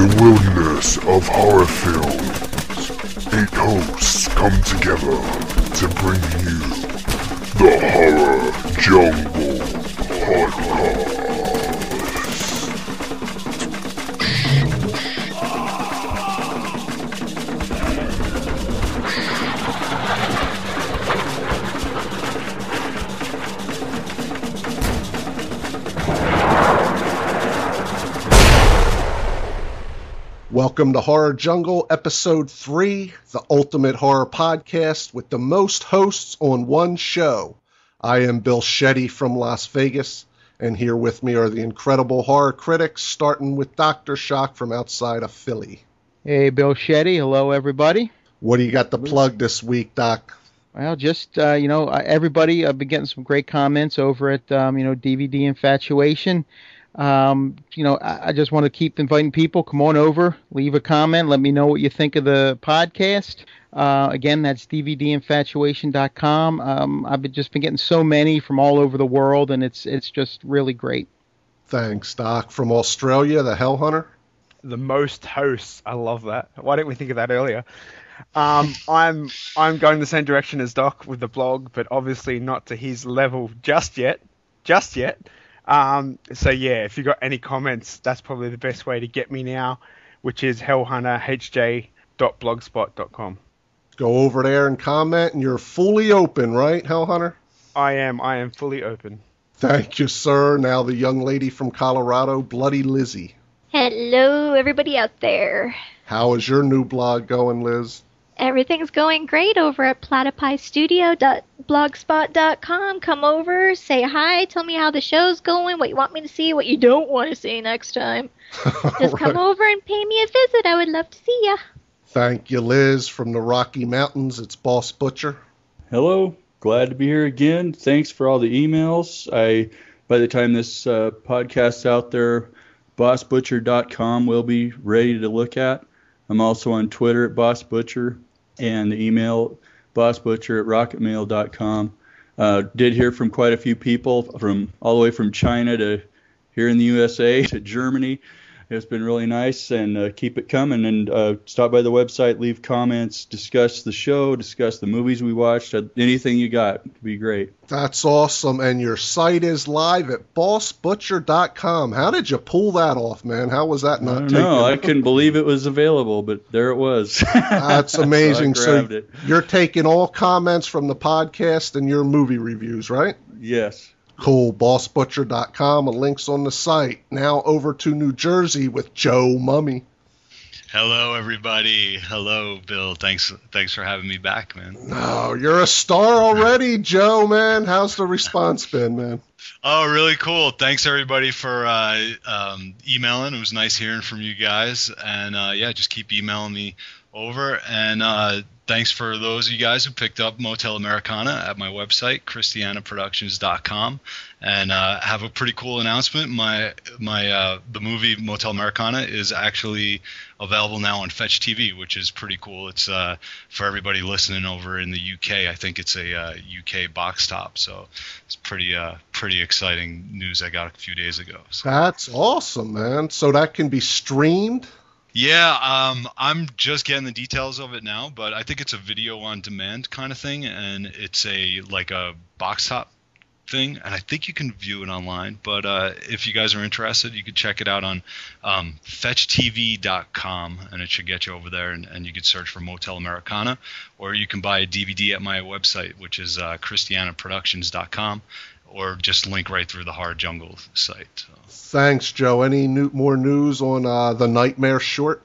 the wilderness of horror films, eight hosts come together to bring you the Horror Jungle Podcast. Welcome to Horror Jungle, Episode 3, the ultimate horror podcast with the most hosts on one show. I am Bill Shetty from Las Vegas, and here with me are the incredible horror critics, starting with Dr. Shock from outside of Philly. Hey, Bill Shetty. Hello, everybody. What do you got to plug this week, Doc? Well, just uh, you know, everybody. I've been getting some great comments over at um, you know DVD Infatuation. Um, you know, I, I just want to keep inviting people. Come on over, leave a comment, let me know what you think of the podcast. Uh, again, that's DVDinfatuation.com. Um, I've been, just been getting so many from all over the world, and it's it's just really great. Thanks, Doc. From Australia, the Hell Hunter. the most hosts. I love that. Why didn't we think of that earlier? Um, I'm I'm going the same direction as Doc with the blog, but obviously not to his level just yet. Just yet. Um, so yeah, if you got any comments, that's probably the best way to get me now, which is hellhunterhj.blogspot.com. Go over there and comment, and you're fully open, right, Hellhunter? I am I am fully open. Thank you, sir. Now the young lady from Colorado, Bloody Lizzie. Hello, everybody out there. How is your new blog going, Liz? Everything's going great over at platypiestudio.blogspot.com. Come over, say hi, tell me how the show's going, what you want me to see, what you don't want to see next time. Just come over and pay me a visit. I would love to see you. Thank you, Liz, from the Rocky Mountains. It's Boss Butcher. Hello, glad to be here again. Thanks for all the emails. I, by the time this uh, podcast's out there, bossbutcher.com will be ready to look at. I'm also on Twitter at bossbutcher and the email bossbutcher at rocketmail.com. Uh, did hear from quite a few people from all the way from China to here in the USA to Germany. It's been really nice, and uh, keep it coming. And uh, stop by the website, leave comments, discuss the show, discuss the movies we watched. Uh, anything you got would be great. That's awesome. And your site is live at bossbutcher.com. How did you pull that off, man? How was that not taken? know. I couldn't believe it was available, but there it was. That's amazing. so so you're taking all comments from the podcast and your movie reviews, right? Yes. Cool. Bossbutcher.com. A link's on the site. Now over to New Jersey with Joe Mummy. Hello, everybody. Hello, Bill. Thanks, thanks for having me back, man. Oh, you're a star already, Joe, man. How's the response been, man? Oh, really cool. Thanks, everybody, for uh, um, emailing. It was nice hearing from you guys, and uh, yeah, just keep emailing me over. And uh, thanks for those of you guys who picked up Motel Americana at my website, ChristianaProductions.com, and uh, have a pretty cool announcement. My my uh, the movie Motel Americana is actually available now on Fetch TV, which is pretty cool. It's uh, for everybody listening over in the UK. I think it's a uh, UK box top, so it's pretty uh, pretty exciting news I got a few days ago. So. That's awesome, man. So that can be streamed. Yeah, um, I'm just getting the details of it now, but I think it's a video on demand kind of thing, and it's a like a box top thing, and I think you can view it online. But uh, if you guys are interested, you can check it out on um, FetchTV.com, and it should get you over there, and, and you can search for Motel Americana, or you can buy a DVD at my website, which is uh, ChristianaProductions.com, or just link right through the Horror Jungle site. So. Thanks, Joe. Any new, more news on uh, the Nightmare short?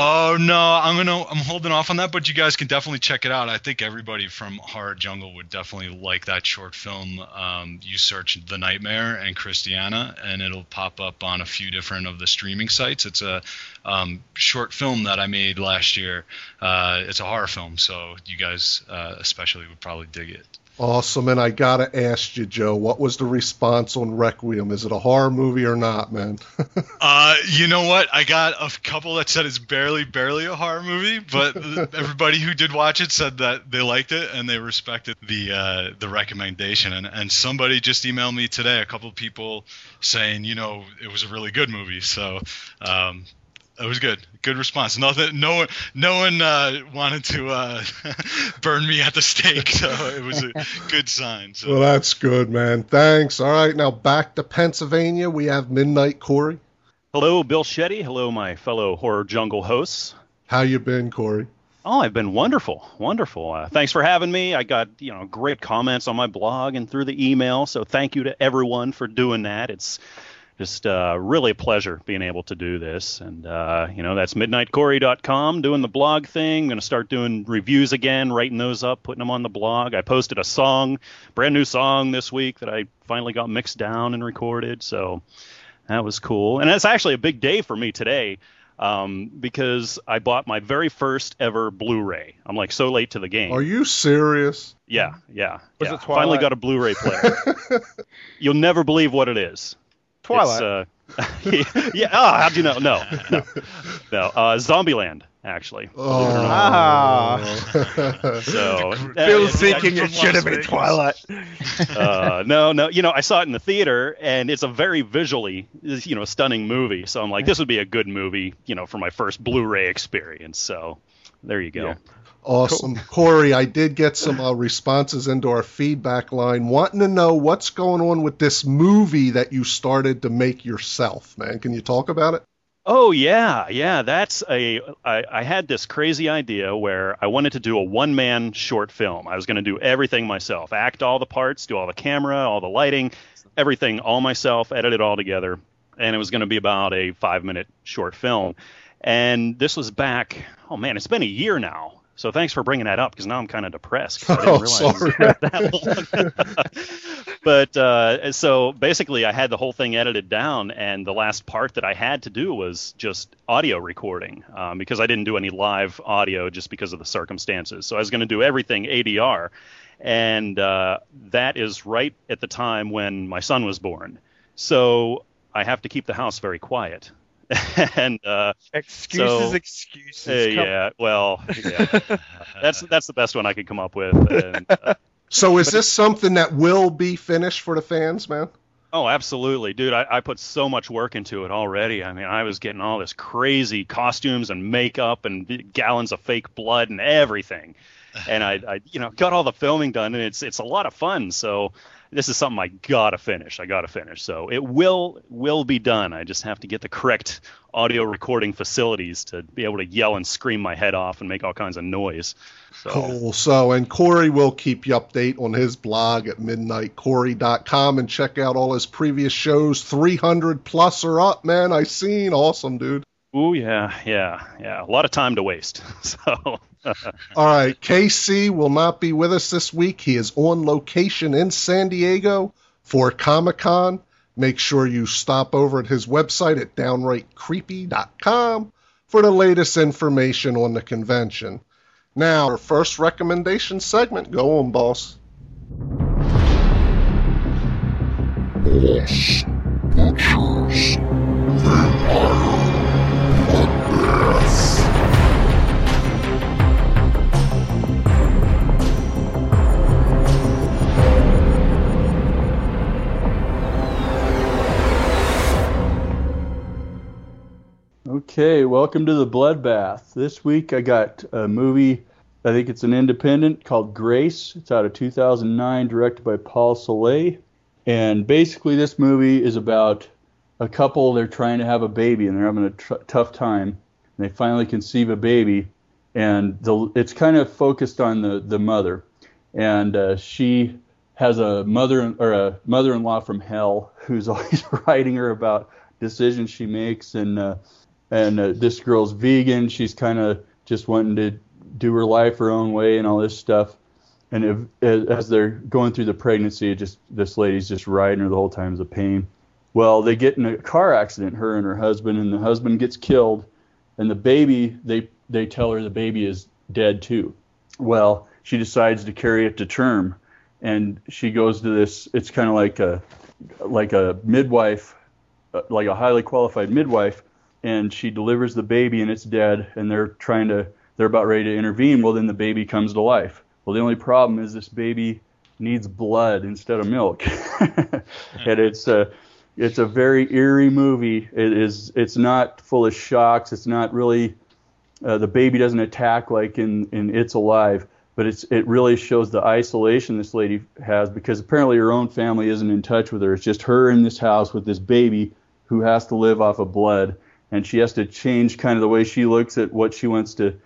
Oh no, I'm gonna I'm holding off on that, but you guys can definitely check it out. I think everybody from Horror Jungle would definitely like that short film. Um, you search The Nightmare and Christiana, and it'll pop up on a few different of the streaming sites. It's a um, short film that I made last year. Uh, it's a horror film, so you guys uh, especially would probably dig it. Awesome. And I got to ask you, Joe, what was the response on Requiem? Is it a horror movie or not, man? Uh, you know what? I got a couple that said it's barely, barely a horror movie, but everybody who did watch it said that they liked it and they respected the uh, the recommendation. And, and somebody just emailed me today, a couple of people saying, you know, it was a really good movie. So um, That was good. Good response. Nothing. No one. No one uh, wanted to uh, burn me at the stake, so it was a good sign. So. Well, that's good, man. Thanks. All right, now back to Pennsylvania. We have Midnight Corey. Hello, Bill Shetty. Hello, my fellow Horror Jungle hosts. How you been, Corey? Oh, I've been wonderful, wonderful. Uh, thanks for having me. I got you know great comments on my blog and through the email, so thank you to everyone for doing that. It's just uh, really a pleasure being able to do this. And, uh, you know, that's midnightcorey.com, doing the blog thing. I'm going to start doing reviews again, writing those up, putting them on the blog. I posted a song, brand new song this week that I finally got mixed down and recorded. So that was cool. And it's actually a big day for me today. Um, because I bought my very first ever Blu-ray. I'm like so late to the game. Are you serious? Yeah, yeah. Was yeah. it Twilight? Finally got a Blu-ray player. You'll never believe what it is. Twilight. It's, uh, yeah. Oh, how'd you know? No, no, no. Uh, Zombieland, actually. Oh. Ah. So Bill's uh, thinking it should have been Twilight. uh, no, no. You know, I saw it in the theater, and it's a very visually, you know, stunning movie. So I'm like, this would be a good movie, you know, for my first Blu-ray experience. So there you go. Yeah. Awesome. Corey, I did get some uh, responses into our feedback line wanting to know what's going on with this movie that you started to make yourself, man. Can you talk about it? Oh yeah, yeah. That's a. I, I had this crazy idea where I wanted to do a one-man short film. I was going to do everything myself, act all the parts, do all the camera, all the lighting, everything all myself, edit it all together, and it was going to be about a five-minute short film. And this was back. Oh man, it's been a year now. So thanks for bringing that up because now I'm kind of depressed. 'cause I didn't Oh, realize it was sorry. that long. but uh, so basically, I had the whole thing edited down, and the last part that I had to do was just audio recording um, because I didn't do any live audio just because of the circumstances. So I was going to do everything ADR, and uh, that is right at the time when my son was born. So I have to keep the house very quiet. and uh, Excuses, So, excuses. uh, yeah, well, yeah, that's that's the best one I could come up with. And, uh, So is this something that will be finished for the fans, man? Oh, absolutely, dude. I, I put so much work into it already. I mean, I was getting all this crazy costumes and makeup and gallons of fake blood and everything. And I, I, you know, got all the filming done, and it's it's a lot of fun. So this is something I gotta finish. I gotta finish. So it will will be done. I just have to get the correct audio recording facilities to be able to yell and scream my head off and make all kinds of noise. So Cool. So, and Corey will keep you update on his blog at midnightcorey.com and check out all his previous shows. 300 plus are up, man. I seen. Awesome, dude. Ooh, yeah, yeah, yeah. A lot of time to waste. So, All right, KC will not be with us this week. He is on location in San Diego for Comic Con. Make sure you stop over at his website at downrightcreepy.com for the latest information on the convention. Now, our first recommendation segment. Go on, boss. Boss Butchers Vampire Okay, welcome to the Bloodbath. This week I got a movie, I think it's an independent called Grace. It's out of 2009, directed by Paul Solet. And basically, this movie is about a couple, they're trying to have a baby and they're having a tr- tough time. And they finally conceive a baby, and the, it's kind of focused on the, the mother. And uh, she has a mother or a mother-in-law from hell who's always writing her about decisions she makes and uh, and uh, this girl's vegan. She's kind of just wanting to do her life her own way and all this stuff. And if, as, they're going through the pregnancy, just this lady's just riding her the whole time as a pain. Well, they get in a car accident, her and her husband, and the husband gets killed, and the baby they they tell her the baby is dead too. Well, she decides to carry it to term, and she goes to this. It's kind of like a like a midwife, uh, like a highly qualified midwife, and she delivers the baby and it's dead, and they're trying to they're about ready to intervene. Well, then the baby comes to life. Well, the only problem is this baby needs blood instead of milk, and it's uh, it's a very eerie movie. It is. It's not full of shocks. It's not really. Uh, the baby doesn't attack like in in It's Alive, but it's it really shows the isolation this lady has because apparently her own family isn't in touch with her. It's just her in this house with this baby who has to live off of blood, and she has to change kind of the way she looks at what she wants to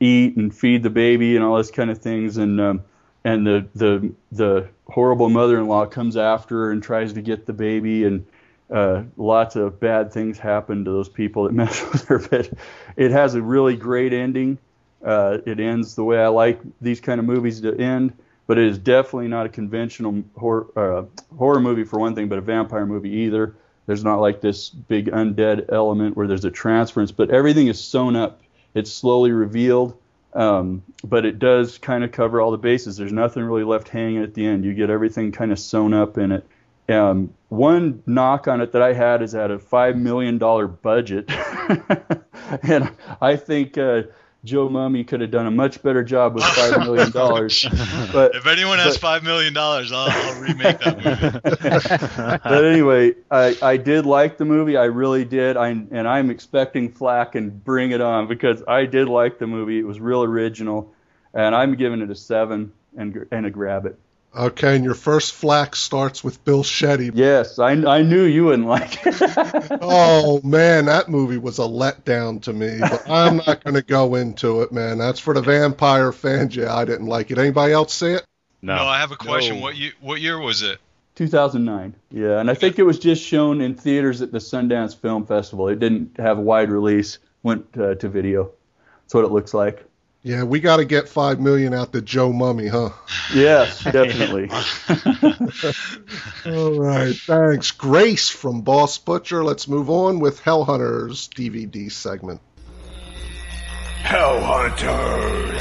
eat and feed the baby and all this kind of things. And um, and the the the horrible mother-in-law comes after her and tries to get the baby. And uh, lots of bad things happen to those people that mess with her. But it has a really great ending. Uh, it ends the way I like these kind of movies to end. But it is definitely not a conventional horror, uh, horror movie for one thing but a vampire movie either there's not like this big undead element where there's a transference but everything is sewn up it's slowly revealed um, but it does kind of cover all the bases. There's nothing really left hanging at the end. You get everything kind of sewn up in it. Um, one knock on it that I had is at a five million dollar budget, and I think uh, Joe Mummy could have done a much better job with five million dollars. but if anyone has but- five million dollars, I'll, I'll remake that movie. but anyway, I, I did like the movie. I really did. I and I'm expecting flack and bring it on because I did like the movie. It was real original, and I'm giving it a seven and and a grab it. Okay, and your first flack starts with Bill Shetty. Yes, I, I knew you wouldn't like it. Oh man, that movie was a letdown to me. But I'm not going to go into it, man. That's for the vampire fans. Yeah, I didn't like it. Anybody else see it? No, no I have a question. No. What year? What year was it? 2009. Yeah, and I think it was just shown in theaters at the Sundance Film Festival. It didn't have a wide release. Went uh, to video. That's what it looks like. Yeah, we got to get five million out the Joe Mummy, huh? Yes, definitely. All right, thanks. Grace from Boss Butcher. Let's move on with Hell Hunters DVD segment. Hellhunters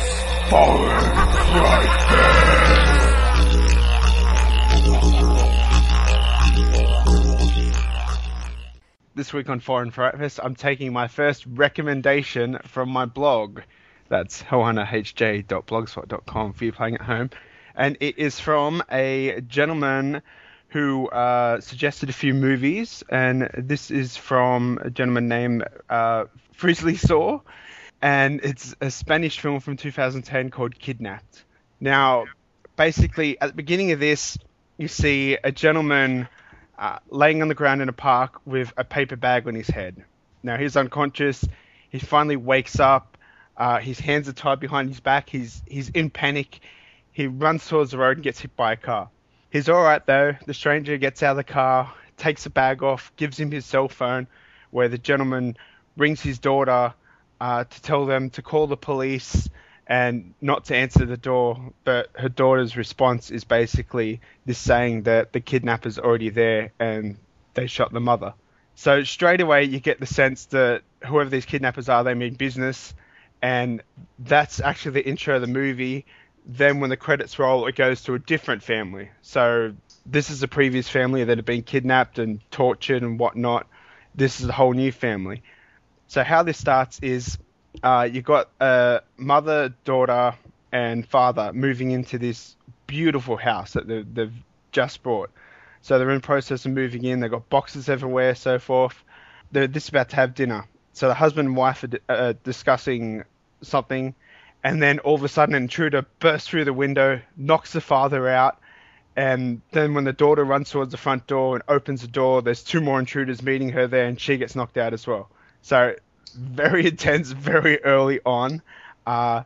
Fallen Crisis. This week on Foreign Fright Fest, I'm taking my first recommendation from my blog. That's hellhunterhj.blogspot.com for you playing at home. And it is from a gentleman who uh, suggested a few movies. And this is from a gentleman named uh, Frizzly Saw. And it's a Spanish film from 2010 called Kidnapped. Now, basically, at the beginning of this, you see a gentleman uh, laying on the ground in a park with a paper bag on his head. Now he's unconscious. He finally wakes up. Uh, his hands are tied behind his back. He's he's in panic. He runs towards the road and gets hit by a car. He's all right though. The stranger gets out of the car, takes the bag off, gives him his cell phone, where the gentleman rings his daughter uh, to tell them to call the police and not to answer the door. But her daughter's response is basically this saying that the kidnapper's already there and they shot the mother. So straight away you get the sense that whoever these kidnappers are, they mean business, and that's actually the intro of the movie. Then when the credits roll, it goes to a different family. So this is a previous family that had been kidnapped and tortured and whatnot. This is a whole new family. So how this starts is uh, you got a mother, daughter, and father moving into this beautiful house that they've, they've just bought. So they're in the process of moving in. They've got boxes everywhere, so forth. They're just about to have dinner. So the husband and wife are uh, discussing something, and then all of a sudden, an intruder bursts through the window, knocks the father out, and then when the daughter runs towards the front door and opens the door, there's two more intruders meeting her there, and she gets knocked out as well. So very intense, very early on. Uh,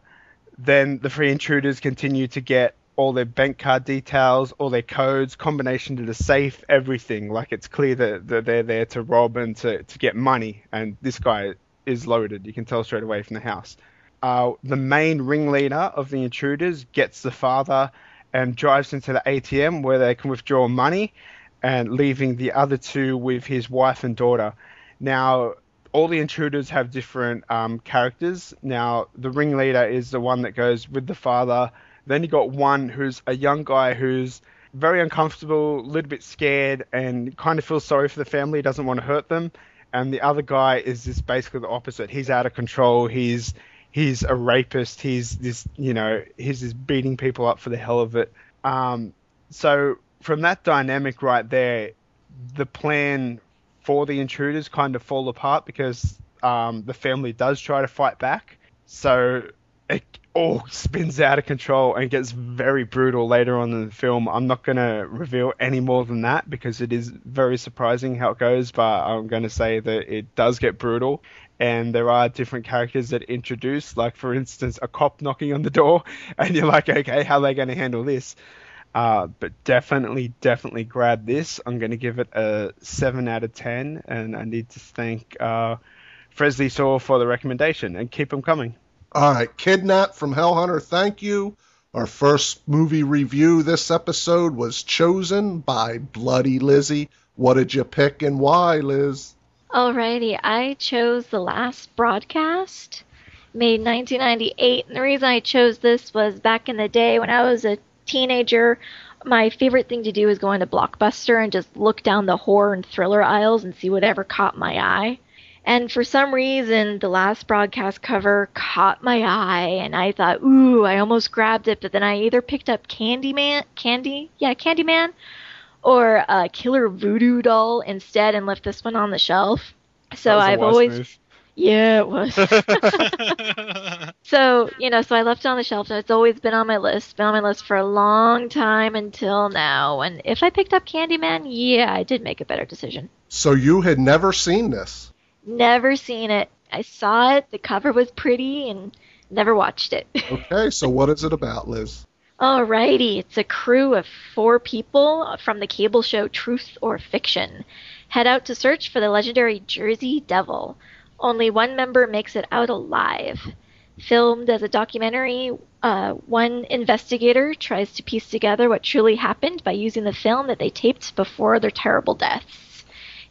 then the three intruders continue to get all their bank card details, all their codes, combination to the safe, everything. Like it's clear that, that they're there to rob and to, to get money. And this guy is loaded. You can tell straight away from the house. Uh, the main ringleader of the intruders gets the father and drives into the ATM where they can withdraw money and leaving the other two with his wife and daughter. Now, all the intruders have different um, characters. Now, the ringleader is the one that goes with the father. Then you got one who's a young guy who's very uncomfortable, a little bit scared, and kind of feels sorry for the family, doesn't want to hurt them. And the other guy is just basically the opposite. He's out of control. He's he's a rapist. He's this, you know, he's just beating people up for the hell of it. Um, so from that dynamic right there, the plan for the intruders kind of fall apart because um, the family does try to fight back. So it all spins out of control and gets very brutal later on in the film. I'm not going to reveal any more than that because it is very surprising how it goes, but I'm going to say that it does get brutal. And there are different characters that introduce, like for instance, a cop knocking on the door, and you're like, okay, how are they going to handle this? Uh, but definitely, definitely grab this. I'm going to give it a 7 out of 10, and I need to thank uh, Fresley Saw for the recommendation, and keep them coming. All right, Kidnap from Hellhunter, thank you. Our first movie review this episode was chosen by Bloody Lizzie. What did you pick and why, Liz? Alrighty, I chose the last broadcast, made 1998. And the reason I chose this was back in the day when I was a teenager. My favorite thing to do was go into Blockbuster and just look down the horror and thriller aisles and see whatever caught my eye. And for some reason, the last broadcast cover caught my eye, and I thought, ooh, I almost grabbed it, but then I either picked up Candyman, Candy, yeah, Candyman, or a Killer Voodoo doll instead, and left this one on the shelf. So I've always, move. yeah, it was. so you know, so I left it on the shelf, and it's always been on my list, been on my list for a long time until now. And if I picked up Candyman, yeah, I did make a better decision. So you had never seen this? Never seen it. I saw it. The cover was pretty, and never watched it. okay, so what is it about, Liz? Alrighty, it's a crew of four people from the cable show Truth or Fiction. Head out to search for the legendary Jersey Devil. Only one member makes it out alive. Filmed as a documentary, uh, one investigator tries to piece together what truly happened by using the film that they taped before their terrible deaths.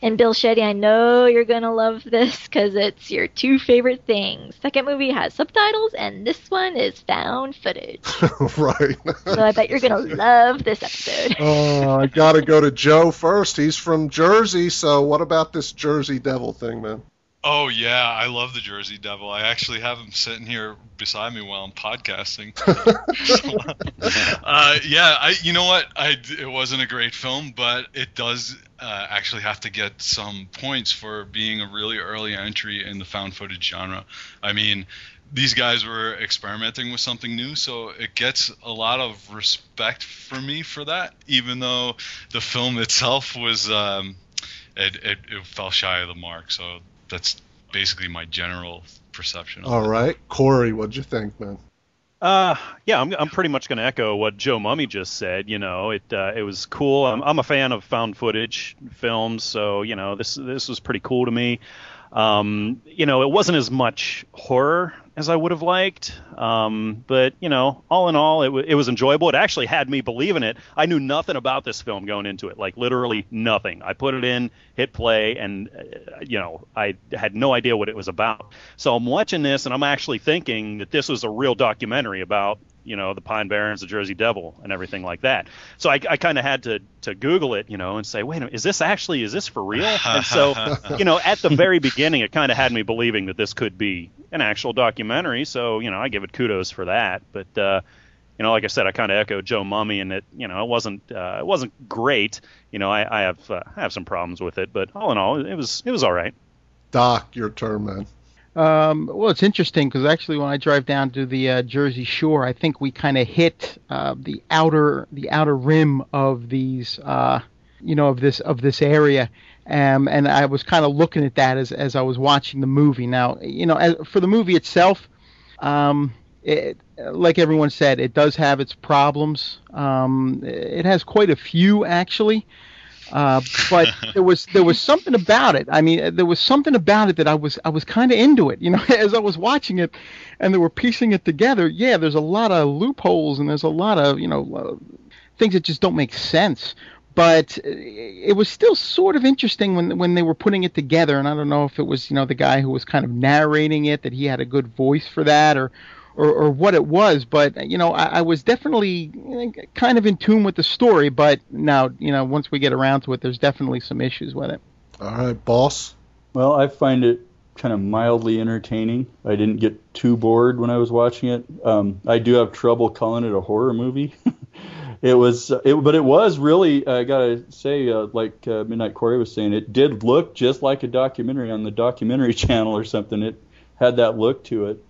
And Bill Shetty, I know you're gonna love this because it's your two favorite things. Second movie has subtitles, and this one is found footage. right. so I bet you're gonna love this episode. oh, I gotta go to Joe first. He's from Jersey, so what about this Jersey Devil thing, man? Oh yeah, I love the Jersey Devil. I actually have him sitting here beside me while I'm podcasting. uh, yeah, I you know what? I it wasn't a great film, but it does uh, actually have to get some points for being a really early entry in the found footage genre. I mean, these guys were experimenting with something new, so it gets a lot of respect for me for that, even though the film itself was. Um, it, it, it fell shy of the mark. So that's basically my general perception. All it. right, Corey, what'd you think, man? Uh, yeah, I'm, I'm pretty much going to echo what Joe Mummy just said. You know, it uh, it was cool. I'm, I'm a fan of found footage films, so you know this this was pretty cool to me. Um, you know, it wasn't as much horror as I would have liked. Um, but you know, all in all, it, w- it was enjoyable. It actually had me believe in it. I knew nothing about this film going into it, like literally nothing. I put it in, hit play, and uh, you know, I had no idea what it was about. So I'm watching this, and I'm actually thinking that this was a real documentary about you know the Pine Barrens, the Jersey Devil, and everything like that. So I, I kind of had to to Google it, you know, and say, wait, a minute, is this actually is this for real? and so you know, at the very beginning, it kind of had me believing that this could be an actual documentary. So you know, I give it kudos for that. But uh, you know, like I said, I kind of echo Joe Mummy, and it you know it wasn't uh, it wasn't great. You know, I, I have uh, I have some problems with it, but all in all, it was it was all right. Doc, your turn, man. Um, well, it's interesting because actually, when I drive down to the uh, Jersey Shore, I think we kind of hit uh, the outer the outer rim of these, uh, you know, of this of this area. Um, and I was kind of looking at that as as I was watching the movie. Now, you know, as, for the movie itself, um, it, like everyone said, it does have its problems. Um, it has quite a few actually. Uh, but there was there was something about it. I mean, there was something about it that I was I was kind of into it. You know, as I was watching it, and they were piecing it together. Yeah, there's a lot of loopholes and there's a lot of you know uh, things that just don't make sense. But it was still sort of interesting when when they were putting it together. And I don't know if it was you know the guy who was kind of narrating it that he had a good voice for that, or or, or what it was, but you know, I, I was definitely kind of in tune with the story. But now, you know, once we get around to it, there's definitely some issues with it. All right, boss. Well, I find it kind of mildly entertaining. I didn't get too bored when I was watching it. Um, I do have trouble calling it a horror movie. it was, it, but it was really. I gotta say, uh, like uh, Midnight Corey was saying, it did look just like a documentary on the documentary channel or something. It had that look to it,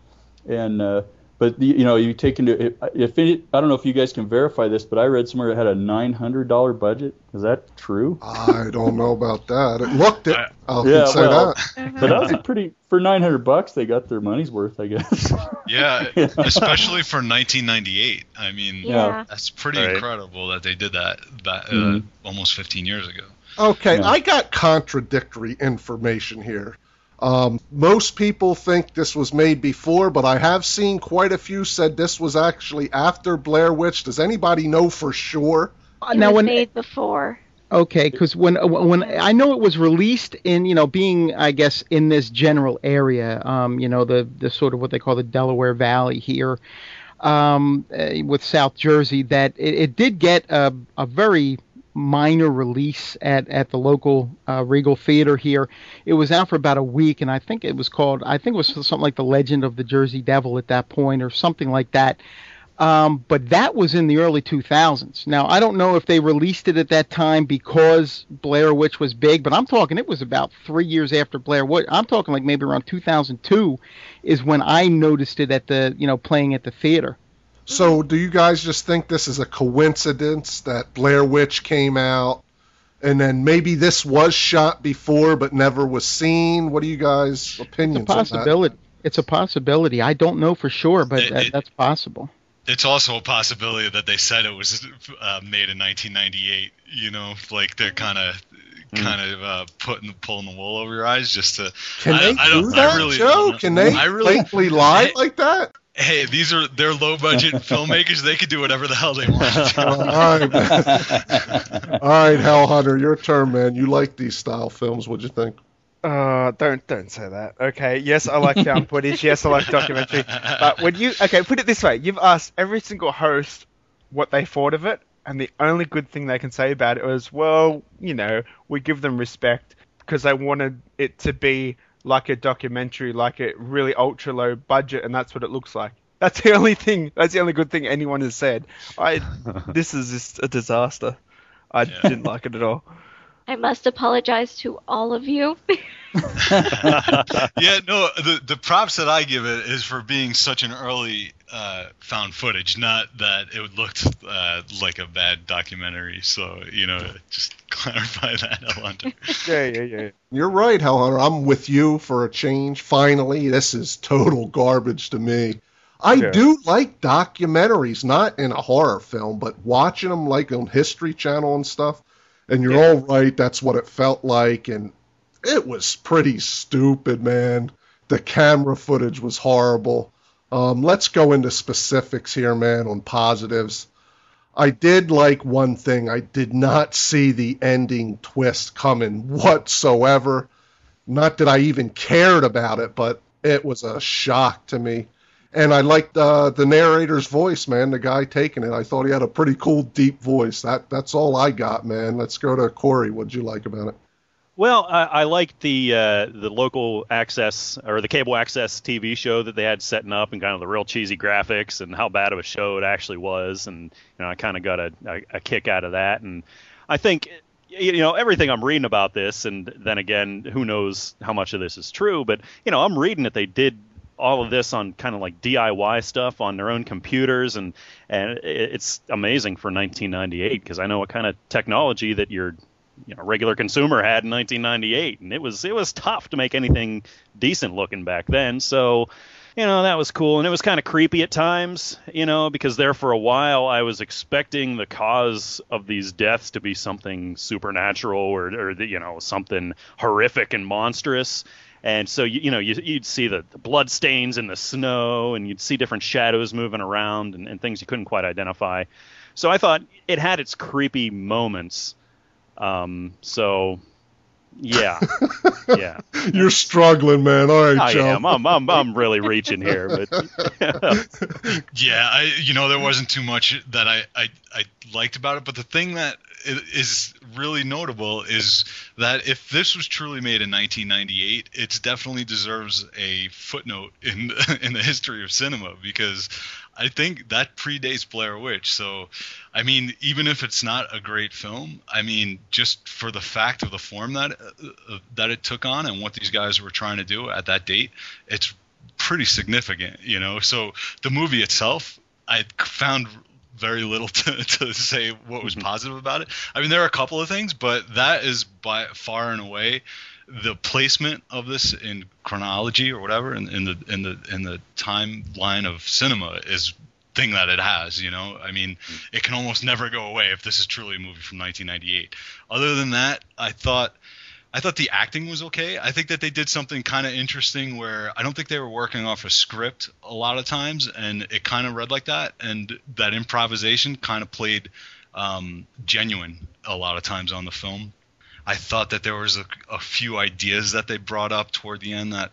and uh, but the, you know, you take into if it, I don't know if you guys can verify this, but I read somewhere it had a nine hundred dollar budget. Is that true? I don't know about that. It looked it. I'll Yeah, say well, that. But that was a pretty for nine hundred bucks. They got their money's worth, I guess. Yeah, especially for 1998. I mean, Yeah. that's pretty Right. incredible that they did that back, uh, Mhm. almost 15 years ago. Okay, Yeah. I got contradictory information here. Um, most people think this was made before, but I have seen quite a few said this was actually after Blair Witch. Does anybody know for sure? Uh, It now, was when made before. Okay, because when when I know it was released in you know being I guess in this general area, um, you know the the sort of what they call the Delaware Valley here, um, uh, with South Jersey, that it, it did get a, a very minor release at at the local uh, Regal Theater here. It was out for about a week, and I think it was called I think it was something like the Legend of the Jersey Devil at that point, or something like that. Um, but that was in the early 2000s. Now, I don't know if they released it at that time because Blair Witch was big, but I'm talking it was about three years after Blair Witch. I'm talking like maybe around 2002 is when I noticed it at the, you know, playing at the theater. So, do you guys just think this is a coincidence that Blair Witch came out and then maybe this was shot before but never was seen? What are you guys' It's a opinions on that? possibility. It's a possibility. I don't know for sure, but It- that, it- that's possible. It's also a possibility that they said it was uh, made in 1998. You know, like they're kind of kind of uh, putting pulling the wool over your eyes just to. Can I- they I don't- do I that, really Joe? Can they I really- blatantly lie like that? Hey, these are they're low budget filmmakers. They could do whatever the hell they want. All right, man. All right, Hell Hunter, your turn, man. You like these style films? What'd you think? Uh, don't don't say that. Okay, yes, I like found footage. Yes, I like documentary. But when you okay, put it this way: you've asked every single host what they thought of it, and the only good thing they can say about it was, well, you know, we give them respect because they wanted it to be like a documentary, like a really ultra low budget, and that's what it looks like. That's the only thing. That's the only good thing anyone has said. I this is just a disaster. I Yeah. didn't like it at all. I must apologize to all of you. yeah, no, the the props that I give it is for being such an early uh, found footage, not that it looked uh, like a bad documentary. So you know, just clarify that, Hunter. Yeah, yeah, yeah. You're right, Hell Hunter. I'm with you for a change. Finally, this is total garbage to me. I Yeah. do like documentaries, not in a horror film, but watching them like on History Channel and stuff. And you're Yeah. all right, that's what it felt like. And it was pretty stupid, man. The camera footage was horrible. Um, let's go into specifics here, man, on positives. I did like one thing. I did not see the ending twist coming whatsoever. Not that I even cared about it, but it was a shock to me. And I liked uh, the narrator's voice, man. The guy taking it, I thought he had a pretty cool, deep voice. That that's all I got, man. Let's go to Corey. What'd you like about it? Well, I, I liked the uh, the local access or the cable access TV show that they had setting up, and kind of the real cheesy graphics and how bad of a show it actually was, and you know I kind of got a, a, a kick out of that, and I think you know everything I'm reading about this, and then again, who knows how much of this is true, but you know I'm reading that they did all of this on kind of like DIY stuff on their own computers, and and it's amazing for 1998 because I know what kind of technology that your you know regular consumer had in 1998, and it was it was tough to make anything decent looking back then. So you know that was cool, and it was kind of creepy at times, you know, because there for a while I was expecting the cause of these deaths to be something supernatural or or you know something horrific and monstrous. And so you, you know you, you'd see the, the blood stains in the snow, and you'd see different shadows moving around and, and things you couldn't quite identify. So I thought it had its creepy moments. Um, so yeah, yeah. You're struggling, man. All right, I Joe. am. I'm, I'm, I'm really reaching here, but Yeah, I you know there wasn't too much that I, I I liked about it, but the thing that is really notable is that if this was truly made in 1998, it definitely deserves a footnote in in the history of cinema because I think that predates Blair Witch. So, I mean, even if it's not a great film, I mean, just for the fact of the form that uh, that it took on and what these guys were trying to do at that date, it's pretty significant, you know. So the movie itself, I found very little to, to say what was positive about it. I mean, there are a couple of things, but that is by far and away the placement of this in chronology or whatever in, in the in the in the timeline of cinema is thing that it has you know i mean it can almost never go away if this is truly a movie from 1998 other than that i thought I thought the acting was okay. I think that they did something kind of interesting where I don't think they were working off a script a lot of times, and it kind of read like that. And that improvisation kind of played um, genuine a lot of times on the film. I thought that there was a, a, few ideas that they brought up toward the end that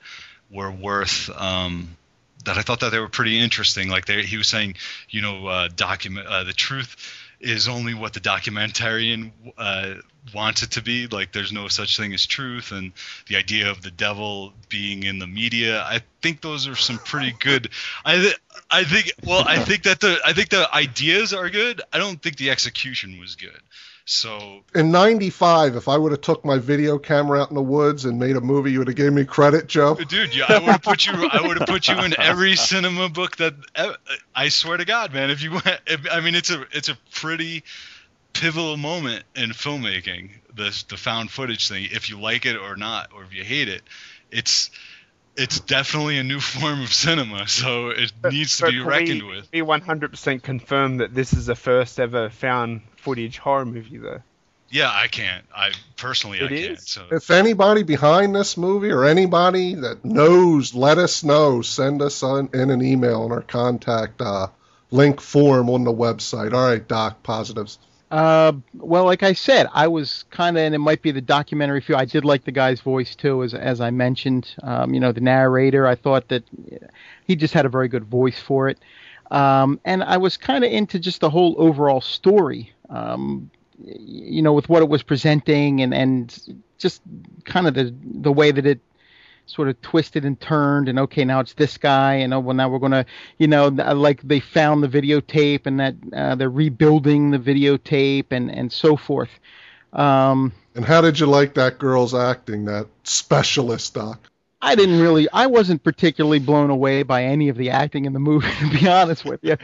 were worth. Um, that I thought that they were pretty interesting. Like they, he was saying, you know, uh, document uh, the truth is only what the documentarian uh, wants it to be. Like there's no such thing as truth, and the idea of the devil being in the media. I think those are some pretty good. I th- I think well, I think that the I think the ideas are good. I don't think the execution was good. So in '95, if I would have took my video camera out in the woods and made a movie, you would have gave me credit, Joe. Dude, yeah, I would have put you. I would have put you in every cinema book that. I swear to God, man, if you went, if, I mean, it's a it's a pretty pivotal moment in filmmaking. This the found footage thing. If you like it or not, or if you hate it, it's it's definitely a new form of cinema, so it needs to be reckoned we, with. We 100% confirm that this is the first ever found footage horror movie, though. Yeah, I can't. I personally, it I is? can't. So. If anybody behind this movie or anybody that knows, let us know. Send us on, in an email on our contact uh, link form on the website. All right, Doc, positives. Uh, well, like I said, I was kind of, and it might be the documentary feel. I did like the guy's voice too, as as I mentioned. Um, you know, the narrator. I thought that he just had a very good voice for it. Um, and I was kind of into just the whole overall story. Um, you know, with what it was presenting, and and just kind of the the way that it sort of twisted and turned and okay now it's this guy and oh well now we're gonna you know like they found the videotape and that uh, they're rebuilding the videotape and and so forth um, and how did you like that girl's acting that specialist doc I didn't really, I wasn't particularly blown away by any of the acting in the movie, to be honest with you.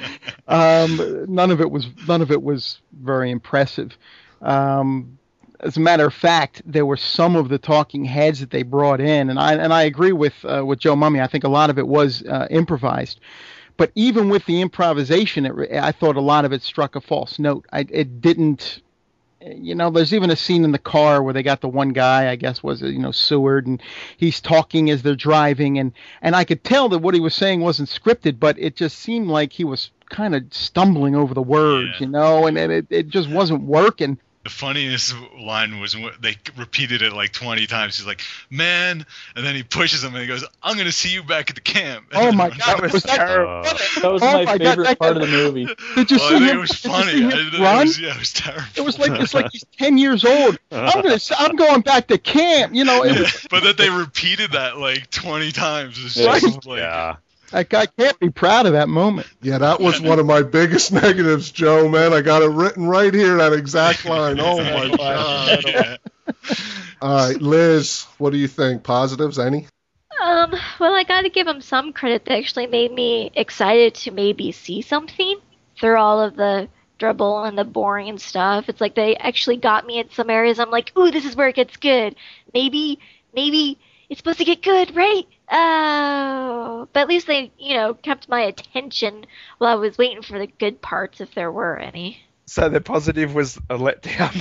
Um, none of it was, none of it was very impressive. Um, as a matter of fact, there were some of the talking heads that they brought in, and I and I agree with uh, with Joe Mummy. I think a lot of it was uh, improvised, but even with the improvisation, it, I thought a lot of it struck a false note. I, it didn't. You know, there's even a scene in the car where they got the one guy, I guess was you know Suerd, and he's talking as they're driving, and and I could tell that what he was saying wasn't scripted, but it just seemed like he was kind of stumbling over the words, Yeah. you know, and, and it, it just wasn't working. The funniest line was when they repeated it like 20 times. He's like, "Man," and then he pushes him and he goes, "I'm gonna see you back at the camp." Oh and Oh my God, off. was was that terrible. Uh, that was Oh my, my favorite that part guy- of the movie. Did you Well, see him? it was did you funny. see him it run? was, yeah, it was terrible. It was like it's like he's ten years old. I'm gonna I'm going back to camp. You know, it Yeah, was, but that they repeated that like 20 times is Yeah. just like, yeah. That guy can't be proud of that moment. yeah that was one of my biggest negatives joe man i got it written right here that exact line oh my god yeah. all right liz what do you think positives any Um, well, I gotta give them some credit. They actually made me excited to maybe see something through all of the dribble and the boring stuff. It's like they actually got me in some areas. I'm like, ooh, this is where it gets good. Maybe, maybe it's supposed to get good, right? Oh, but at least they, you know, kept my attention while I was waiting for the good parts, if there were any. So the positive was a letdown.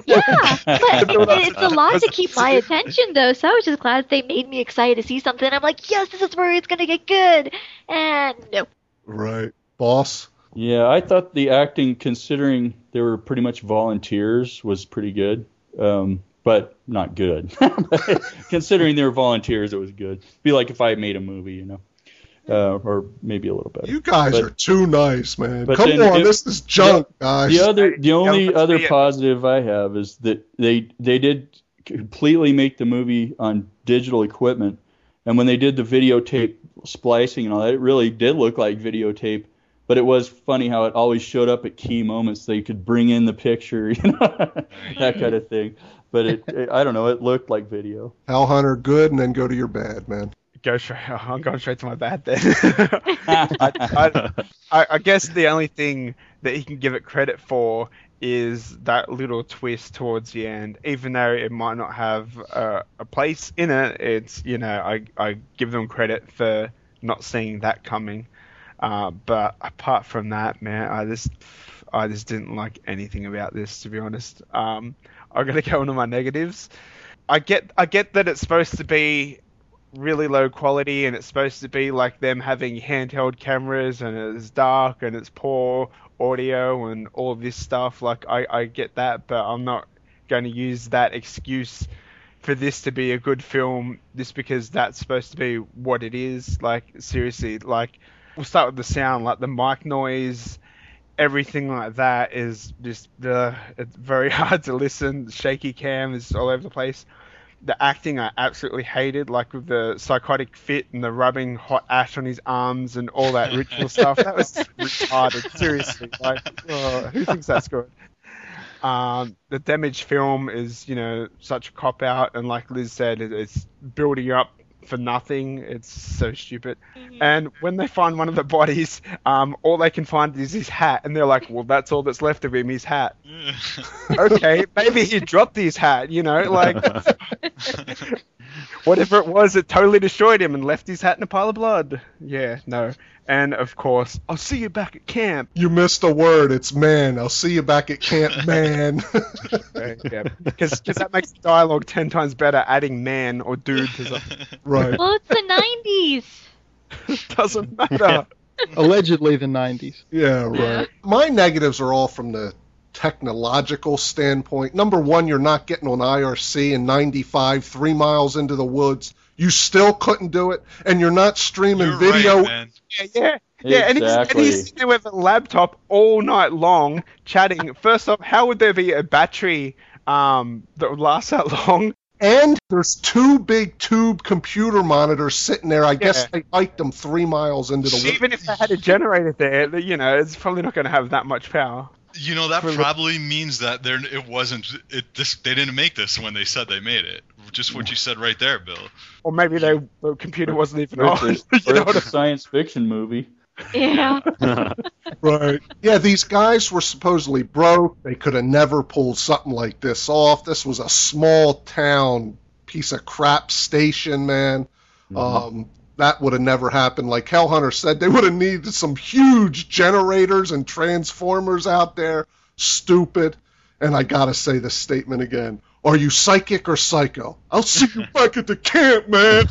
Yeah, but it, it- it's a lot to keep my attention though. So I was just glad they made me excited to see something. I'm like, yes, this is where it's gonna get good. And no, right boss Yeah, I thought the acting, considering they were pretty much volunteers, was pretty good, um, but not good. considering they were volunteers, it was good. Be like if I made a movie, you know, uh, or maybe a little better. you guys But- are too nice man but come then on it- this is junk guys The other, the only let's other positive I have is that they they did completely make the movie on digital equipment, and when they did the videotape splicing and all that, it really did look like videotape. But it was funny how it always showed up at key moments so you could bring in the picture, you know, that kind of thing. But it, it, I don't know, it looked like video. Hell Hunter, good, and then go to your bad, man. Go straight. I'm going straight to my bad then. I, I, I, I guess the only thing that he can give it credit for is that little twist towards the end. Even though it might not have uh, a place in it, it's you know I I give them credit for not seeing that coming. Uh, but apart from that, man, I just I just didn't like anything about this to be honest. Um, I'm gonna go into my negatives. I get I get that it's supposed to be really low quality and it's supposed to be like them having handheld cameras and it's dark and it's poor audio and all of this stuff. Like I, I get that, but I'm not going to use that excuse for this to be a good film just because that's supposed to be what it is. Like seriously, like we'll start with the sound, like the mic noise, everything like that is just the it's very hard to listen. Shaky cam is all over the place the acting I absolutely hated, like with the psychotic fit and the rubbing hot ash on his arms and all that ritual stuff. That was retarded. Seriously, like oh, who thinks that's good? Um, the damaged film is, you know, such a cop out, and like Liz said, it's building up for nothing. It's so stupid. Mhm. And when they find one of the bodies, um, all they can find is his hat, and they're like, "Well, that's all that's left of him, his hat." okay, maybe he dropped his hat, you know, like whatever it was, it totally destroyed him and left his hat in a pile of blood. Yeah, no. And of course, I'll see you back at camp. You missed a word. It's man. I'll see you back at camp, man. Right, yeah, because that makes the dialogue ten times better, adding man or dude to the right. Well, it's the 90s. doesn't matter. Allegedly the 90s. Yeah, right. My negatives are all from the technological standpoint. Number one, you're not getting on IRC in 95, three miles into the woods. You still couldn't do it, and you're not streaming You're video. right, man. Yeah, yeah. Yeah, and he's, and he's sitting there with a laptop all night long chatting. First off, how would there be a battery um, that would last that long? And there's two big tube computer monitors sitting there. I guess they hiked them three miles into the woods. Even if they had a generator there, you know, it's probably not going to have that much power. You know that For the- probably means that there it wasn't it this they didn't make this when they said they made it. Just what you said right there, Bill. Or maybe they, the computer wasn't even Or on. it's, a, or know it's what a I- science fiction movie. Yeah. Right. Yeah, these guys were supposedly broke. They could have never pulled something like this off. This was a small town piece of crap station, man. Um, that would have never happened. Like Hellhunter said, they would have needed some huge generators and transformers out there. Stupid. And I gotta say this statement again. Are you psychic or psycho? I'll see you back at the camp, man.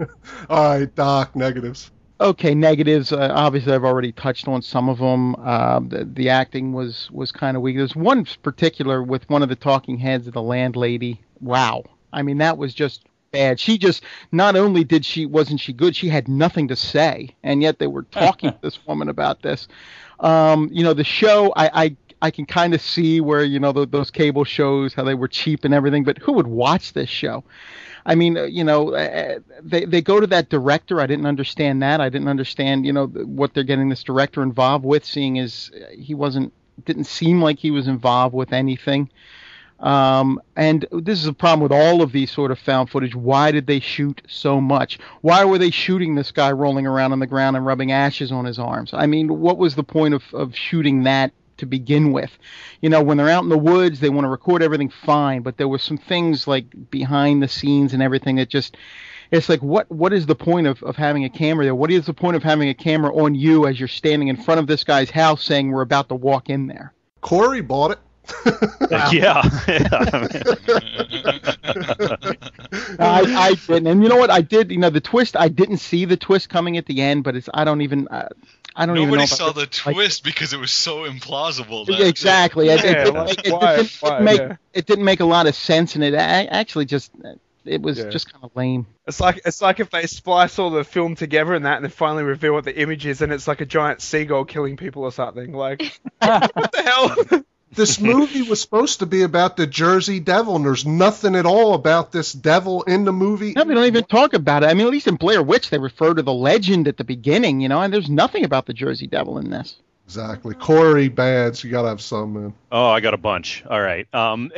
All right, Doc, negatives. Okay, negatives. Uh, obviously, I've already touched on some of them. Um, the, the acting was was kind of weak. There's one particular with one of the talking heads, of the landlady. Wow, I mean that was just bad. She just not only did she wasn't she good, she had nothing to say, and yet they were talking to this woman about this. Um, you know, the show. I I, I can kind of see where you know th those cable shows how they were cheap and everything, but who would watch this show? I mean, uh, you know, uh, they they go to that director. I didn't understand that. I didn't understand, you know, what they're getting this director involved with. Seeing as uh, he wasn't, didn't seem like he was involved with anything. Um, and this is a problem with all of these sort of found footage. Why did they shoot so much? Why were they shooting this guy rolling around on the ground and rubbing ashes on his arms? I mean, what was the point of, of shooting that to begin with? You know, when they're out in the woods, they want to record everything fine, but there were some things like behind the scenes and everything that just it's like what what is the point of, of having a camera there? What is the point of having a camera on you as you're standing in front of this guy's house saying we're about to walk in there? Corey bought it. Yeah. I, I didn't, and you know what? I did. You know, the twist. I didn't see the twist coming at the end, but it's. I don't even. Uh, I don't even know. Nobody I saw could- the like- twist because it was so implausible. That exactly. It, it, Yeah, didn't like, make- it why- didn't why, make yeah. it didn't make a lot of sense, and it actually just it was Yeah. just kind of lame. It's like it's like if they splice all the film together and that, and then finally reveal what the image is, and it's like a giant seagull killing people or something. Like, what the hell? This movie was supposed to be about the Jersey Devil, and there's nothing at all about this devil in the movie. No, we don't even talk about it. I mean, at least in Blair Witch, they refer to the legend at the beginning, you know, and there's nothing about the Jersey Devil in this. Exactly. Corey Bads, you gotta have some, man. Oh, I got a bunch. All right. Um,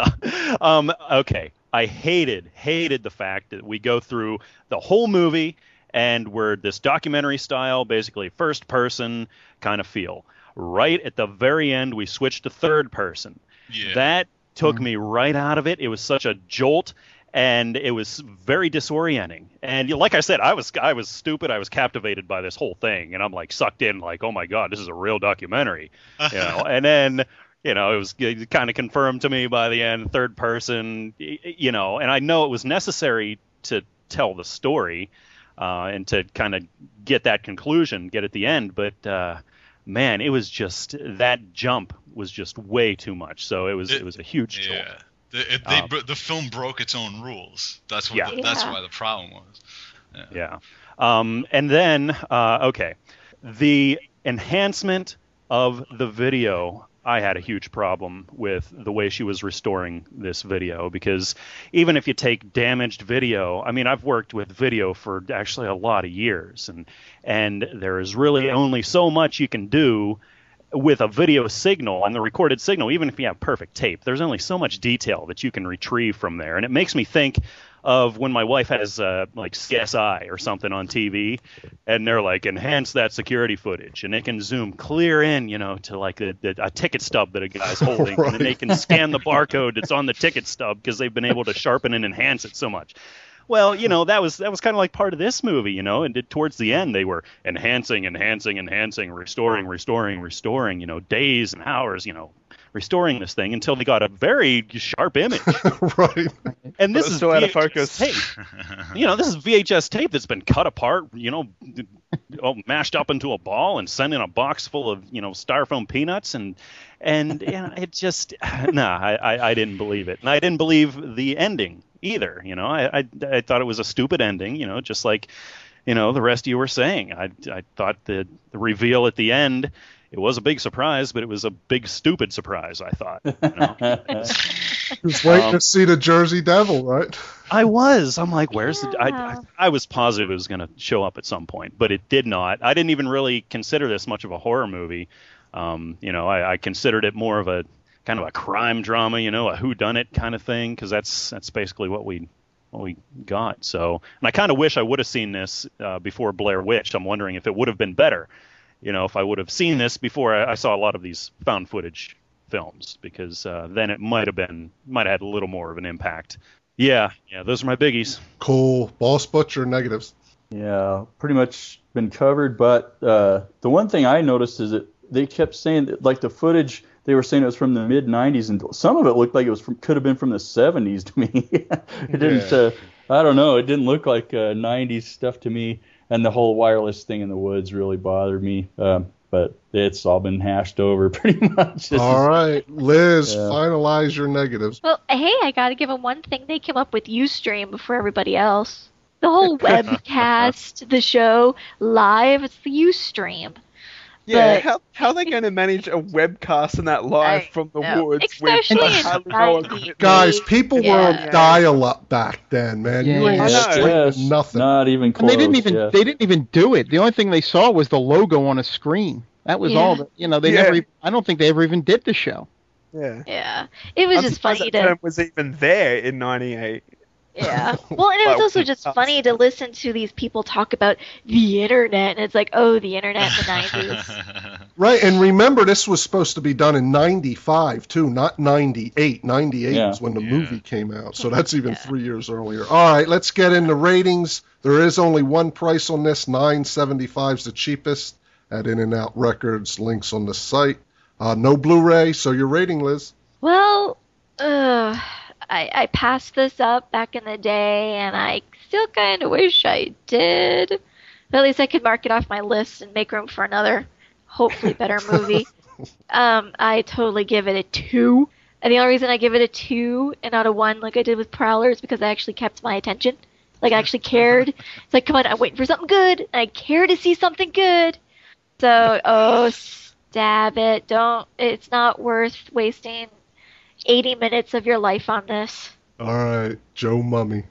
um, okay. I hated, hated the fact that we go through the whole movie and we're this documentary style, basically first person kind of feel. Right at the very end, we switched to third person. Yeah. That took Mhm. me right out of it. It was such a jolt, and it was very disorienting. And like I said, I was I was stupid. I was captivated by this whole thing, and I'm like sucked in, like, oh my god, this is a real documentary, you know. and then you know it was kind of confirmed to me by the end, third person, y- y- you know. And I know it was necessary to tell the story uh, and to kind of get that conclusion, get at the end, but. Uh, Man, it was just that jump was just way too much. So it was it, It- was a huge jolt. Yeah. The, it, they, Um, the film broke its own rules. That's what. Yeah. The, that's Yeah. why the problem was. Yeah. Um, and then, uh, okay, the enhancement of the video. I had a huge problem with the way she was restoring this video because even if you take damaged video, I mean, I've worked with video for actually a lot of years, and and there is really only so much you can do with a video signal and the recorded signal, even if you have perfect tape, there's only so much detail that you can retrieve from there. And it makes me think of when my wife has uh, like CSI or something on TV, and they're like enhance that security footage, and they can zoom clear in, you know, to like the, the, a ticket stub that a guy's holding, and then they can scan the barcode that's on the ticket stub because they've been able to sharpen and enhance it so much. Well, you know, that was that was kind of like part of this movie, you know, and it, towards the end they were enhancing, enhancing, enhancing, restoring, restoring, restoring, you know, days and hours, you know, restoring this thing until they got a very sharp image. right. And this is still out of VHS focus. tape. You know, this is VHS tape that's been cut apart, you know, oh, mashed up into a ball and sent in a box full of, you know, styrofoam peanuts and and you know, it just nah, I, I, I didn't believe it. And I didn't believe the ending either, you know. I, I I thought it was a stupid ending, you know, just like you know, the rest of you were saying. I I thought the the reveal at the end it was a big surprise, but it was a big stupid surprise. I thought. You know? Just waiting Um, to see the Jersey Devil, right? I was. I'm like, where's the? I, I, I was positive it was going to show up at some point, but it did not. I didn't even really consider this much of a horror movie. Um, you know, I, I considered it more of a kind of a crime drama, you know, a who done it kind of thing, because that's that's basically what we what we got. So, and I kind of wish I would have seen this uh, before Blair Witch. I'm wondering if it would have been better, you know, if I would have seen this before I, I saw a lot of these found footage films, because uh, then it might have been might have had a little more of an impact. Yeah, yeah, those are my biggies. Cool. Boss Butcher negatives. Yeah, pretty much been covered. But uh, the one thing I noticed is that they kept saying that, like the footage, they were saying it was from the mid '90s, and some of it looked like it was from, could have been from the '70s to me. it didn't. Yeah. Uh, I don't know. It didn't look like uh, '90s stuff to me. And the whole wireless thing in the woods really bothered me. Um, but it's all been hashed over pretty much. This All is- right, Liz, Yeah. finalize your negatives. Well, hey, I gotta give them one thing. They came up with Ustream before everybody else. The whole webcast, the show, live, it's the Ustream. Yeah, But- how, how are they going to manage a webcast and that live I from the know. woods? Especially with in highly low 90s. equipment? Guys, people were Yeah. on dial-up back then, man. you Yeah. ain't I know. streaming Yes, nothing. Not even close. And they didn't even yeah. they didn't even do it. The only thing they saw was the logo on a screen. That was Yeah. all. That, you know, they Yeah. never. Even, I don't think they ever even did the show. Yeah. Yeah, it was I'm just surprised funny that to. term was even there in '98. Yeah. Well, and it was also just funny to listen to these people talk about the internet, and it's like, oh, the internet in the 90s. Right, and remember, this was supposed to be done in 95, too, not 98. 98 Yeah. was when the Yeah. movie came out, so that's even three years earlier. All right, let's get into ratings. There is only one price on this. 975 is the cheapest at In and Out Records. Links on the site. Uh, no Blu-ray, so your rating, Liz? well, uh, I, I passed this up back in the day, and I still kind of wish I did. But at least I could mark it off my list and make room for another, hopefully better movie. um, I totally give it a two. And the only reason I give it a two and not a one, like I did with Prowler, is because I actually kept my attention. Like I actually cared. It's like, come on, I'm waiting for something good, and I care to see something good. So, oh, stab it. Don't. It's not worth wasting 80 minutes of your life on this. All right, Joe Mummy.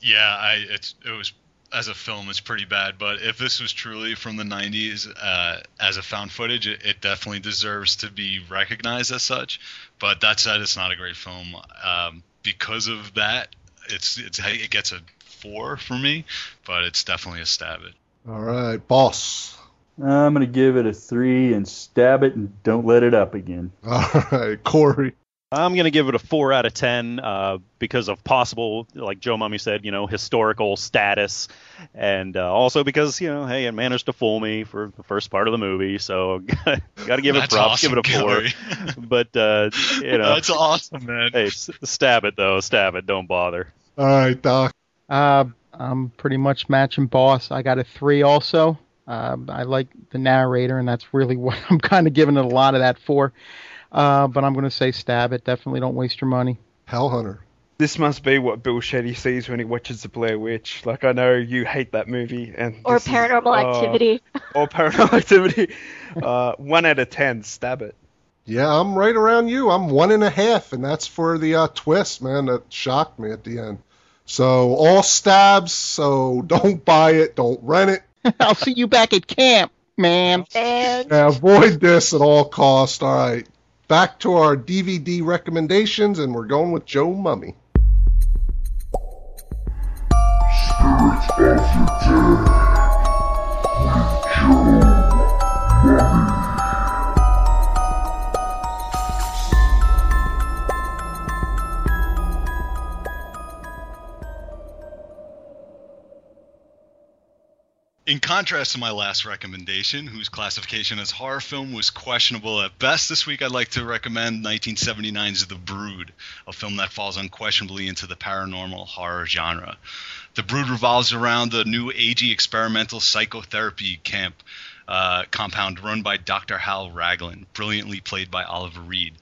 Yeah, I it's it was as a film it's pretty bad, but if this was truly from the 90s uh, as a found footage, it, it, definitely deserves to be recognized as such. But that said, it's not a great film um, because of that. It's it's it gets a four for me, but it's definitely a stab it. All right, boss. I'm gonna give it a three and stab it and don't let it up again. All right, Corey. I'm going to give it a four out of ten uh, because of possible, like Joe Mummy said, you know, historical status, and uh, also because you know, hey, it managed to fool me for the first part of the movie, so got to give it props, awesome, give it a four. but uh, you know, that's awesome, man. Hey, stab it though, stab it, don't bother. All right, Doc. Uh, I'm pretty much matching boss. I got a three also. Uh, I like the narrator, and that's really what I'm kind of giving it a lot of that for. Uh, but I'm going to say stab it. Definitely don't waste your money. Hell Hunter. This must be what Bill Shetty sees when he watches The Blair Witch. Like I know you hate that movie, and or Paranormal is, Activity. Uh, or Paranormal Activity. Uh, one out of ten. Stab it. Yeah, I'm right around you. I'm one and a half, and that's for the uh, twist, man. That shocked me at the end. So all stabs. So don't buy it. Don't rent it. I'll see you back at camp, man. Yeah, avoid this at all costs. All right back to our DVD recommendations, and we're going with Joe Mummy. Spirit of the Dead In contrast to my last recommendation, whose classification as horror film was questionable at best, this week I'd like to recommend 1979's The Brood, a film that falls unquestionably into the paranormal horror genre. The Brood revolves around the new agey experimental psychotherapy camp uh, compound run by Dr. Hal Raglan, brilliantly played by Oliver Reed.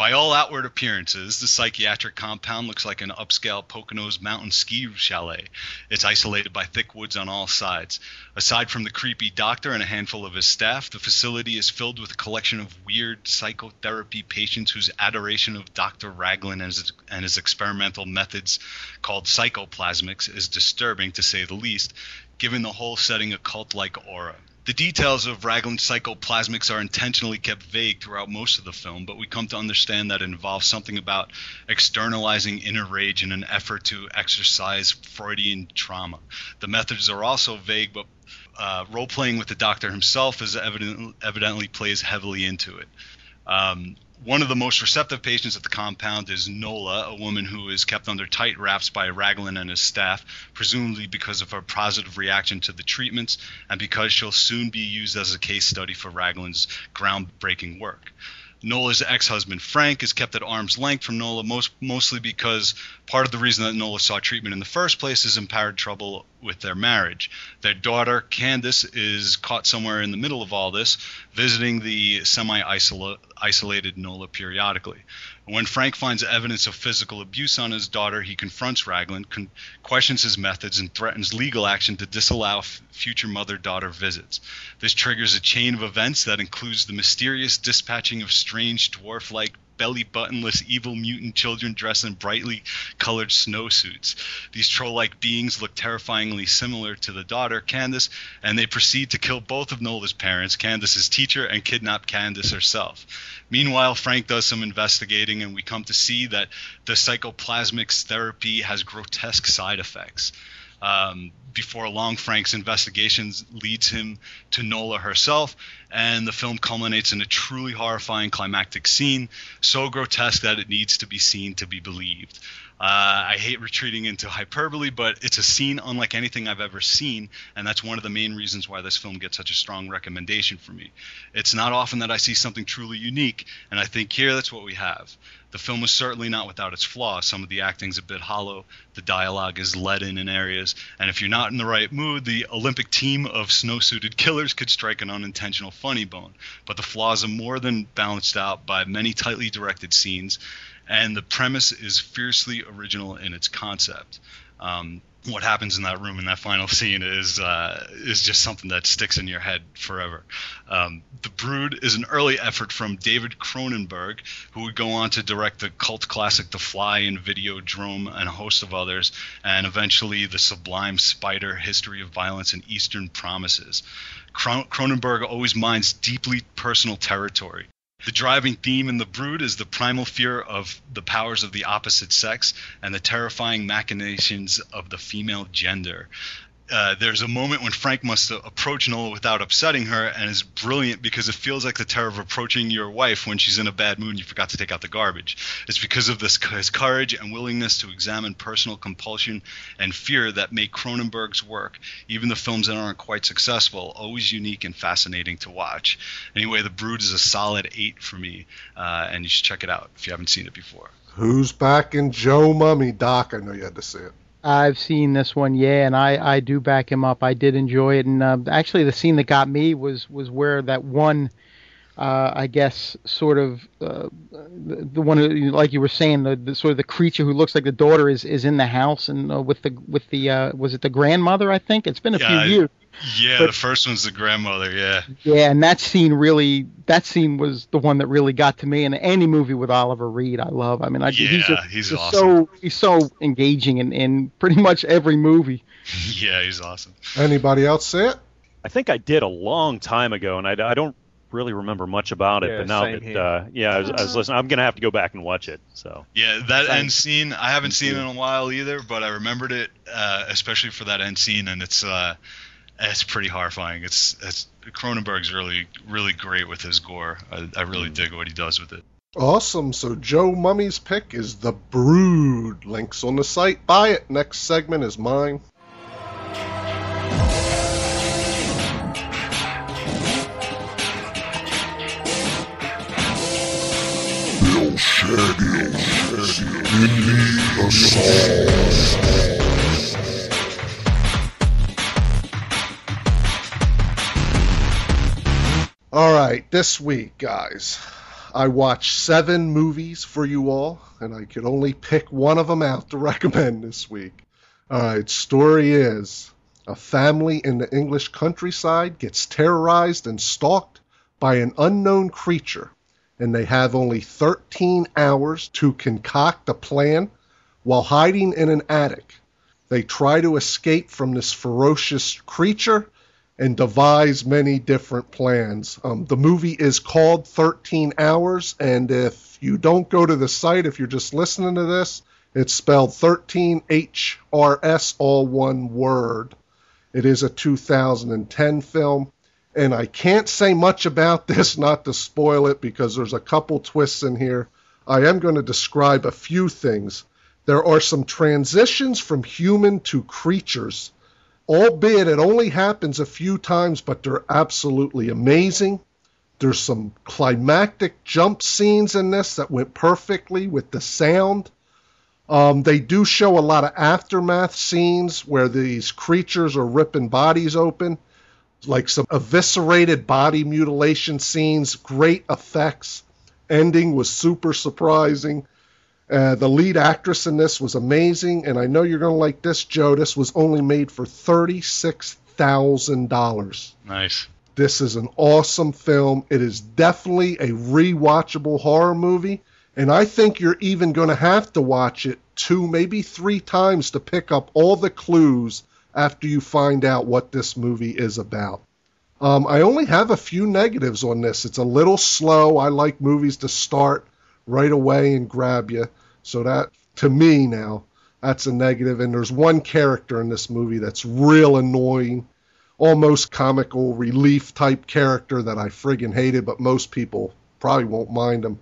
By all outward appearances, the psychiatric compound looks like an upscale Poconos mountain ski chalet. It's isolated by thick woods on all sides. Aside from the creepy doctor and a handful of his staff, the facility is filled with a collection of weird psychotherapy patients whose adoration of Dr. Raglan and his, and his experimental methods called psychoplasmics is disturbing to say the least, given the whole setting a cult like aura. The details of Raglan's psychoplasmics are intentionally kept vague throughout most of the film, but we come to understand that it involves something about externalizing inner rage in an effort to exorcise Freudian trauma. The methods are also vague, but uh, role playing with the doctor himself is evident, evidently plays heavily into it. Um, one of the most receptive patients at the compound is Nola, a woman who is kept under tight wraps by Raglan and his staff, presumably because of her positive reaction to the treatments and because she'll soon be used as a case study for Raglan's groundbreaking work. Nola's ex-husband Frank is kept at arm's length from Nola, most, mostly because part of the reason that Nola sought treatment in the first place is empowered trouble with their marriage. Their daughter Candace is caught somewhere in the middle of all this, visiting the semi-isolated Nola periodically. When Frank finds evidence of physical abuse on his daughter, he confronts Raglan, con- questions his methods, and threatens legal action to disallow f- future mother daughter visits. This triggers a chain of events that includes the mysterious dispatching of strange dwarf like belly buttonless evil mutant children dressed in brightly colored snowsuits. These troll like beings look terrifyingly similar to the daughter, Candace, and they proceed to kill both of Nola's parents, Candace's teacher, and kidnap Candace herself. Meanwhile, Frank does some investigating, and we come to see that the psychoplasmics therapy has grotesque side effects. Um, before long, Frank's investigations leads him to Nola herself, and the film culminates in a truly horrifying climactic scene, so grotesque that it needs to be seen to be believed. Uh, I hate retreating into hyperbole, but it's a scene unlike anything I've ever seen, and that's one of the main reasons why this film gets such a strong recommendation for me. It's not often that I see something truly unique, and I think here that's what we have. The film is certainly not without its flaws. Some of the acting's a bit hollow, the dialogue is leaden in areas, and if you're not in the right mood, the Olympic team of snowsuited killers could strike an unintentional funny bone. But the flaws are more than balanced out by many tightly directed scenes and the premise is fiercely original in its concept. Um, what happens in that room in that final scene is uh, is just something that sticks in your head forever. Um, the Brood is an early effort from David Cronenberg, who would go on to direct the cult classic The Fly and Videodrome and a host of others, and eventually the sublime Spider: History of Violence and Eastern Promises. Cronenberg always mines deeply personal territory. The driving theme in The Brood is the primal fear of the powers of the opposite sex and the terrifying machinations of the female gender. Uh, there's a moment when Frank must approach Nola without upsetting her, and is brilliant because it feels like the terror of approaching your wife when she's in a bad mood and you forgot to take out the garbage. It's because of this his courage and willingness to examine personal compulsion and fear that make Cronenberg's work, even the films that aren't quite successful, always unique and fascinating to watch. Anyway, The Brood is a solid eight for me, uh, and you should check it out if you haven't seen it before. Who's back in Joe Mummy, Doc? I know you had to see it. I've seen this one, yeah, and I, I do back him up. I did enjoy it, and uh, actually, the scene that got me was was where that one, uh, I guess, sort of uh, the, the, one like you were saying, the, the, sort of the creature who looks like the daughter is is in the house, and uh, with the with the uh, was it the grandmother? I think it's been a yeah, few years. Yeah, but, the first one's the grandmother. Yeah. Yeah, and that scene really, that scene was the one that really got to me. And any movie with Oliver Reed, I love. I mean, I, yeah, he's, just, he's just awesome. so he's so engaging in, in pretty much every movie. yeah, he's awesome. Anybody else see it? I think I did a long time ago, and I, I don't really remember much about it. Yeah, but now that uh, yeah, I was, I was, listening, I'm gonna have to go back and watch it. So yeah, that same. end scene I haven't seen it in a while either, but I remembered it uh, especially for that end scene, and it's. Uh, it's pretty horrifying. It's it's Cronenberg's really really great with his gore. I, I really mm. dig what he does with it. Awesome. So Joe Mummy's pick is The Brood. Links on the site. Buy it. Next segment is mine. Bill Shaggy, Indie Assault. All right, this week, guys, I watched seven movies for you all, and I could only pick one of them out to recommend this week. All right, story is a family in the English countryside gets terrorized and stalked by an unknown creature, and they have only 13 hours to concoct a plan while hiding in an attic. They try to escape from this ferocious creature and devise many different plans. Um, the movie is called 13 Hours, and if you don't go to the site, if you're just listening to this, it's spelled 13 HRS, all one word. It is a 2010 film, and I can't say much about this not to spoil it because there's a couple twists in here. I am going to describe a few things. There are some transitions from human to creatures albeit it only happens a few times, but they're absolutely amazing. There's some climactic jump scenes in this that went perfectly with the sound. Um, they do show a lot of aftermath scenes where these creatures are ripping bodies open, like some eviscerated body mutilation scenes, great effects. Ending was super surprising. Uh, the lead actress in this was amazing, and I know you're going to like this, Joe. This was only made for $36,000. Nice. This is an awesome film. It is definitely a rewatchable horror movie, and I think you're even going to have to watch it two, maybe three times to pick up all the clues after you find out what this movie is about. Um, I only have a few negatives on this. It's a little slow. I like movies to start right away and grab you. So that to me now, that's a negative. And there's one character in this movie that's real annoying, almost comical relief type character that I friggin' hated, but most people probably won't mind him.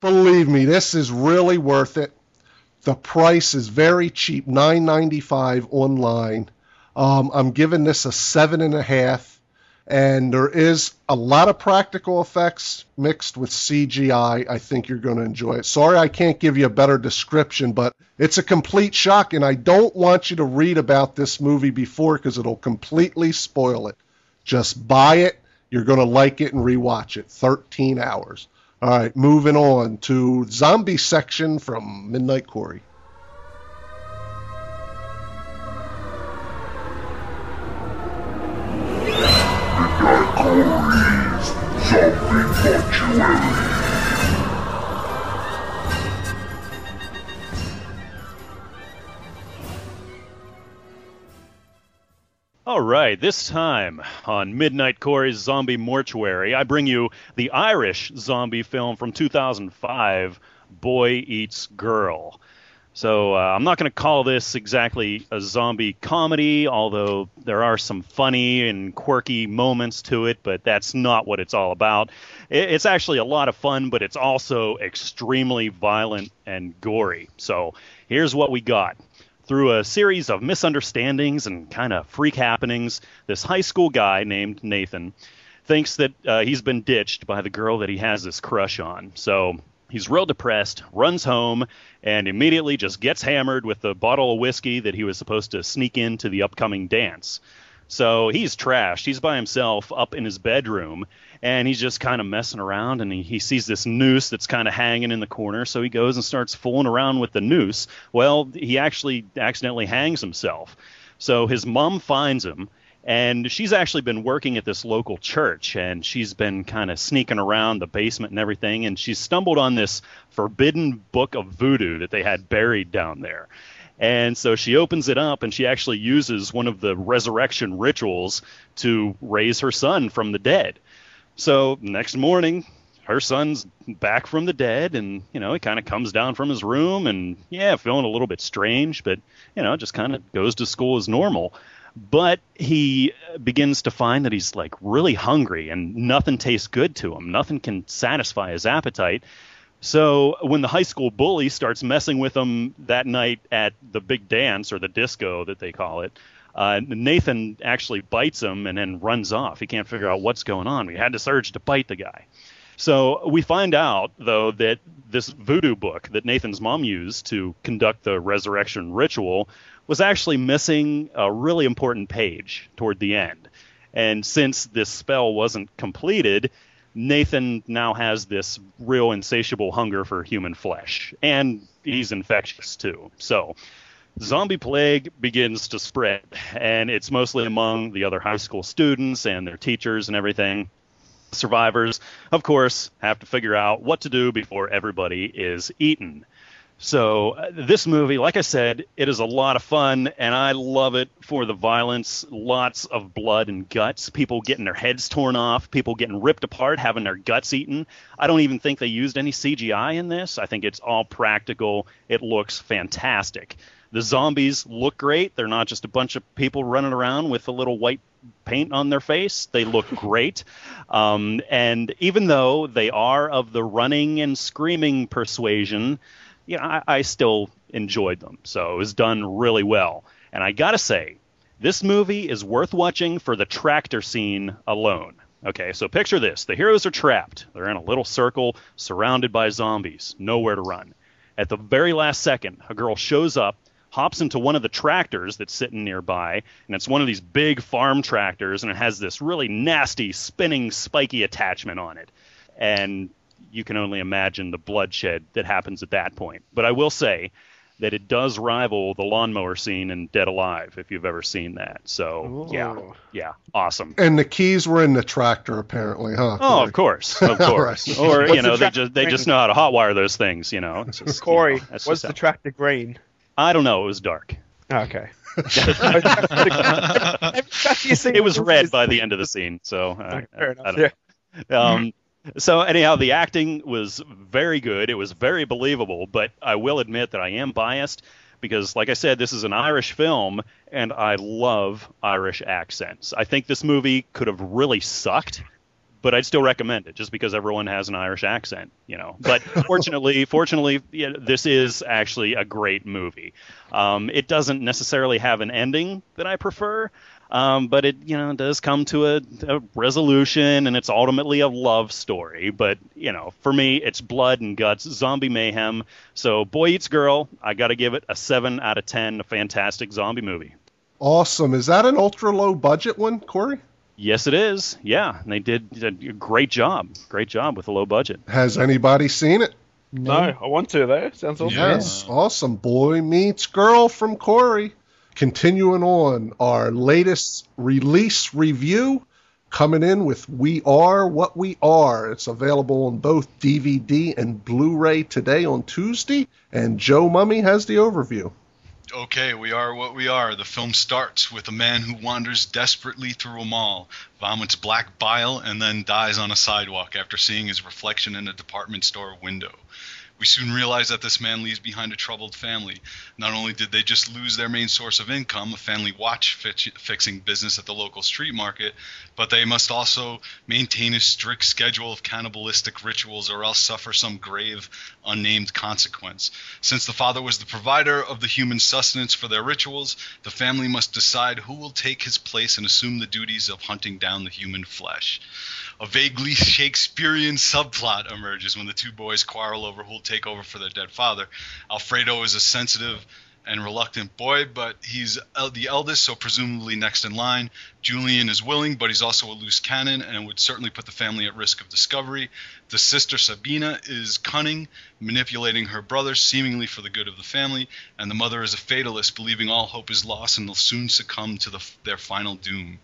Believe me, this is really worth it. The price is very cheap, $9.95 online. Um, I'm giving this a seven and a half and there is a lot of practical effects mixed with CGI. I think you're going to enjoy it. Sorry, I can't give you a better description, but it's a complete shock, and I don't want you to read about this movie before because it'll completely spoil it. Just buy it. You're going to like it and rewatch it. 13 hours. All right, moving on to zombie section from Midnight Corey. All right, this time on Midnight Corey's Zombie Mortuary, I bring you the Irish zombie film from 2005, Boy Eats Girl. So uh, I'm not going to call this exactly a zombie comedy, although there are some funny and quirky moments to it, but that's not what it's all about. It's actually a lot of fun, but it's also extremely violent and gory. So here's what we got. Through a series of misunderstandings and kind of freak happenings, this high school guy named Nathan thinks that uh, he's been ditched by the girl that he has this crush on. So he's real depressed, runs home, and immediately just gets hammered with the bottle of whiskey that he was supposed to sneak into the upcoming dance. So he's trashed. He's by himself up in his bedroom, and he's just kind of messing around. And he, he sees this noose that's kind of hanging in the corner. So he goes and starts fooling around with the noose. Well, he actually accidentally hangs himself. So his mom finds him, and she's actually been working at this local church, and she's been kind of sneaking around the basement and everything. And she's stumbled on this forbidden book of voodoo that they had buried down there. And so she opens it up and she actually uses one of the resurrection rituals to raise her son from the dead. So next morning, her son's back from the dead and, you know, he kind of comes down from his room and, yeah, feeling a little bit strange, but, you know, just kind of goes to school as normal. But he begins to find that he's like really hungry and nothing tastes good to him. Nothing can satisfy his appetite. So when the high school bully starts messing with him that night at the big dance or the disco that they call it, uh, Nathan actually bites him and then runs off. He can't figure out what's going on. We had this urge to bite the guy. So we find out, though, that this voodoo book that Nathan's mom used to conduct the resurrection ritual was actually missing a really important page toward the end. And since this spell wasn't completed, Nathan now has this real insatiable hunger for human flesh, and he's infectious too. So, zombie plague begins to spread, and it's mostly among the other high school students and their teachers and everything. Survivors, of course, have to figure out what to do before everybody is eaten. So uh, this movie, like I said, it is a lot of fun, and I love it for the violence. Lots of blood and guts. People getting their heads torn off. People getting ripped apart, having their guts eaten. I don't even think they used any CGI in this. I think it's all practical. It looks fantastic. The zombies look great. They're not just a bunch of people running around with a little white paint on their face. They look great. Um, and even though they are of the running and screaming persuasion, you know, I, I still enjoyed them. So it was done really well. And I gotta say, this movie is worth watching for the tractor scene alone. Okay, so picture this. The heroes are trapped. They're in a little circle surrounded by zombies, nowhere to run. At the very last second, a girl shows up, hops into one of the tractors that's sitting nearby, and it's one of these big farm tractors, and it has this really nasty, spinning, spiky attachment on it. And you can only imagine the bloodshed that happens at that point. But I will say that it does rival the lawnmower scene in Dead Alive, if you've ever seen that. So yeah, Ooh. yeah, awesome. And the keys were in the tractor, apparently, huh? Oh, of course, of course. right. Or What's you know, the they just they just know how to hotwire those things. You know, It's just, you Corey, know, that's was the tractor green? I don't know. It was dark. Okay. It was red by the end of the scene. So uh, Okay, fair I enough. don't- Yeah. Um, so anyhow, the acting was very good. It was very believable, but I will admit that I am biased because, like I said, this is an Irish film, and I love Irish accents. I think this movie could have really sucked, but I'd still recommend it just because everyone has an Irish accent, you know. But fortunately, fortunately, yeah, this is actually a great movie. Um, it doesn't necessarily have an ending that I prefer, um, but it you know does come to a, a resolution, and it's ultimately a love story. But you know, for me, it's blood and guts, zombie mayhem. So, Boy Eats Girl, I got to give it a seven out of ten. A fantastic zombie movie. Awesome. Is that an ultra low budget one, Corey? Yes, it is. Yeah, and they did a great job. Great job with a low budget. Has anybody seen it? No, I want to though. Sounds awesome. Yes. Awesome. Boy Meets Girl from Corey. Continuing on, our latest release review coming in with We Are What We Are. It's available on both DVD and Blu ray today on Tuesday, and Joe Mummy has the overview. Okay, we are what we are. The film starts with a man who wanders desperately through a mall, vomits black bile, and then dies on a sidewalk after seeing his reflection in a department store window. We soon realize that this man leaves behind a troubled family. Not only did they just lose their main source of income, a family watch fixing business at the local street market, but they must also maintain a strict schedule of cannibalistic rituals or else suffer some grave, unnamed consequence. Since the father was the provider of the human sustenance for their rituals, the family must decide who will take his place and assume the duties of hunting down the human flesh. A vaguely Shakespearean subplot emerges when the two boys quarrel over who will take over for their dead father. Alfredo is a sensitive and reluctant boy, but he's the eldest, so presumably next in line. Julian is willing, but he's also a loose cannon and would certainly put the family at risk of discovery. The sister Sabina is cunning, manipulating her brother seemingly for the good of the family, and the mother is a fatalist, believing all hope is lost and will soon succumb to the, their final doom.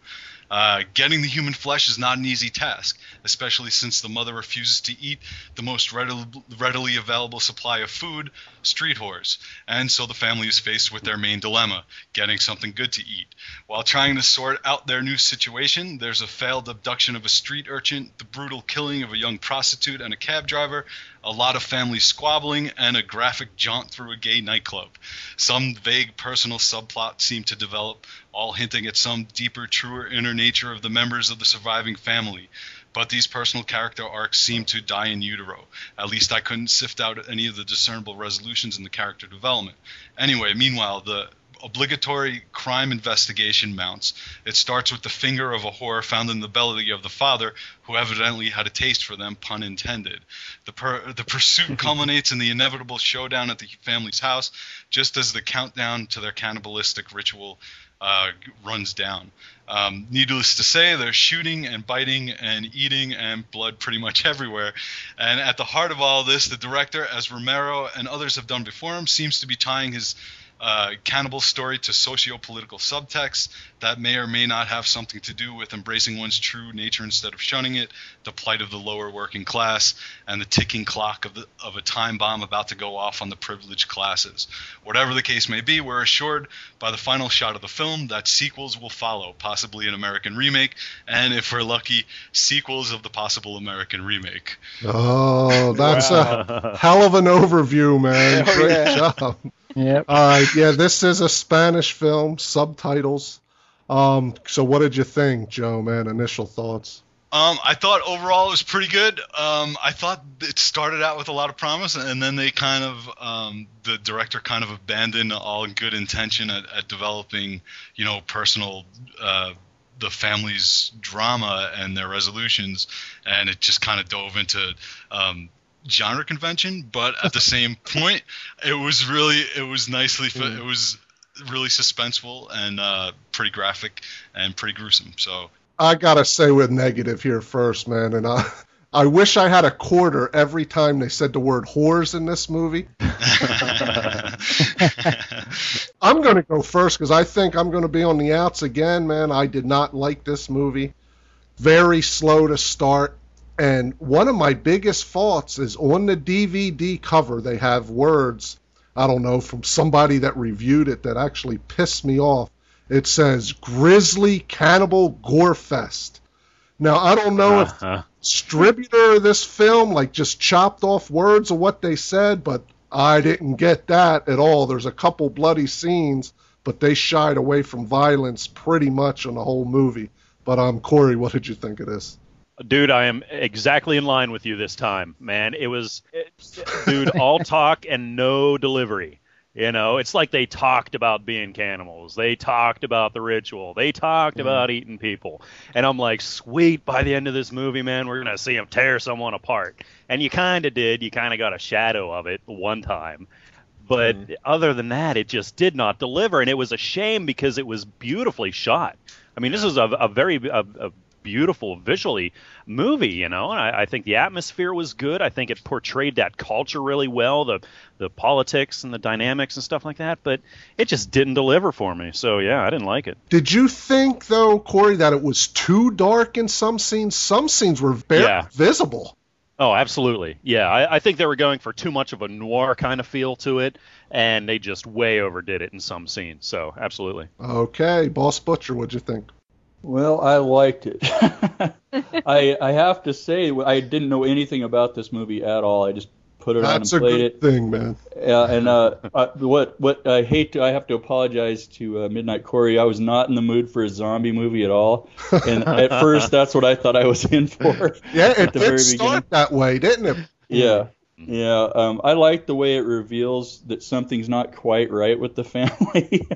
Uh, getting the human flesh is not an easy task, especially since the mother refuses to eat the most readily, available supply of food, street whores. And so the family is faced with their main dilemma getting something good to eat. While trying to sort out their new situation, there's a failed abduction of a street urchin, the brutal killing of a young prostitute and a cab driver, a lot of family squabbling, and a graphic jaunt through a gay nightclub. Some vague personal subplot seem to develop, all hinting at some deeper, truer inner nature of the members of the surviving family. But these personal character arcs seem to die in utero. At least I couldn't sift out any of the discernible resolutions in the character development. Anyway, meanwhile, the obligatory crime investigation mounts. It starts with the finger of a whore found in the belly of the father, who evidently had a taste for them, pun intended. The, per- the pursuit culminates in the inevitable showdown at the family's house, just as the countdown to their cannibalistic ritual uh, runs down. Um, needless to say, there's shooting and biting and eating and blood pretty much everywhere. And at the heart of all this, the director, as Romero and others have done before him, seems to be tying his uh, cannibal story to socio-political subtext that may or may not have something to do with embracing one's true nature instead of shunning it, the plight of the lower working class, and the ticking clock of, the, of a time bomb about to go off on the privileged classes. Whatever the case may be, we're assured by the final shot of the film that sequels will follow, possibly an American remake, and if we're lucky, sequels of the possible American remake. Oh, that's wow. a hell of an overview, man. Oh, Great yeah. job. Yep. All right. Yeah, this is a Spanish film, subtitles. Um, so what did you think, Joe? Man, initial thoughts. Um, I thought overall it was pretty good. Um, I thought it started out with a lot of promise, and then they kind of, um, the director kind of abandoned all good intention at, at developing, you know, personal, uh, the family's drama and their resolutions, and it just kind of dove into um, genre convention, but at the same point, it was really it was nicely mm. it was really suspenseful and uh, pretty graphic and pretty gruesome. So I gotta say with negative here first, man, and I I wish I had a quarter every time they said the word whores in this movie. I'm going to go first because I think I'm going to be on the outs again, man. I did not like this movie. Very slow to start. And one of my biggest faults is on the DVD cover, they have words, I don't know, from somebody that reviewed it that actually pissed me off. It says Grizzly Cannibal Gore Fest. Now, I don't know uh-huh. if distributor of this film like just chopped off words of what they said, but I didn't get that at all. There's a couple bloody scenes, but they shied away from violence pretty much on the whole movie. But um, Corey, what did you think of this? Dude, I am exactly in line with you this time, man. It was, it, dude, all talk and no delivery. You know, it's like they talked about being cannibals. They talked about the ritual. They talked mm. about eating people. And I'm like, sweet, by the end of this movie, man, we're going to see them tear someone apart. And you kind of did. You kind of got a shadow of it one time. But mm. other than that, it just did not deliver. And it was a shame because it was beautifully shot. I mean, this is a, a very a, a beautiful visually movie, you know. And I, I think the atmosphere was good. I think it portrayed that culture really well, the the politics and the dynamics and stuff like that. But it just didn't deliver for me. So yeah, I didn't like it. Did you think though, Corey, that it was too dark in some scenes? Some scenes were very Yeah. visible. Oh, absolutely. Yeah, I, I think they were going for too much of a noir kind of feel to it, and they just way overdid it in some scenes. So absolutely. Okay, Boss Butcher, what'd you think? Well, I liked it. I I have to say I didn't know anything about this movie at all. I just put it That's a on and played it. That's a good thing, man. Yeah, and uh, uh, what what I hate to I have to apologize to uh, Midnight Corey. I was not in the mood for a zombie movie at all, and at first that's what I thought I was in for. Yeah, it at the did very start beginning. that way, didn't it? Yeah, yeah. Um, I like the way it reveals that something's not quite right with the family.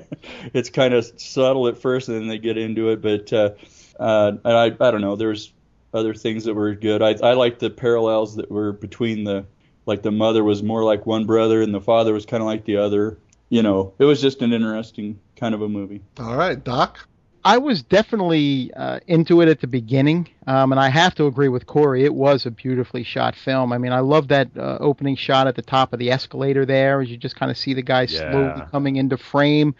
it's kind of subtle at first, and then they get into it. But uh, uh, and I I don't know. There's other things that were good. I I like the parallels that were between the like the mother was more like one brother and the father was kind of like the other. You know, it was just an interesting kind of a movie. All right, Doc. I was definitely uh, into it at the beginning, um, and I have to agree with Corey. It was a beautifully shot film. I mean, I love that uh, opening shot at the top of the escalator there, as you just kind of see the guy slowly coming into frame.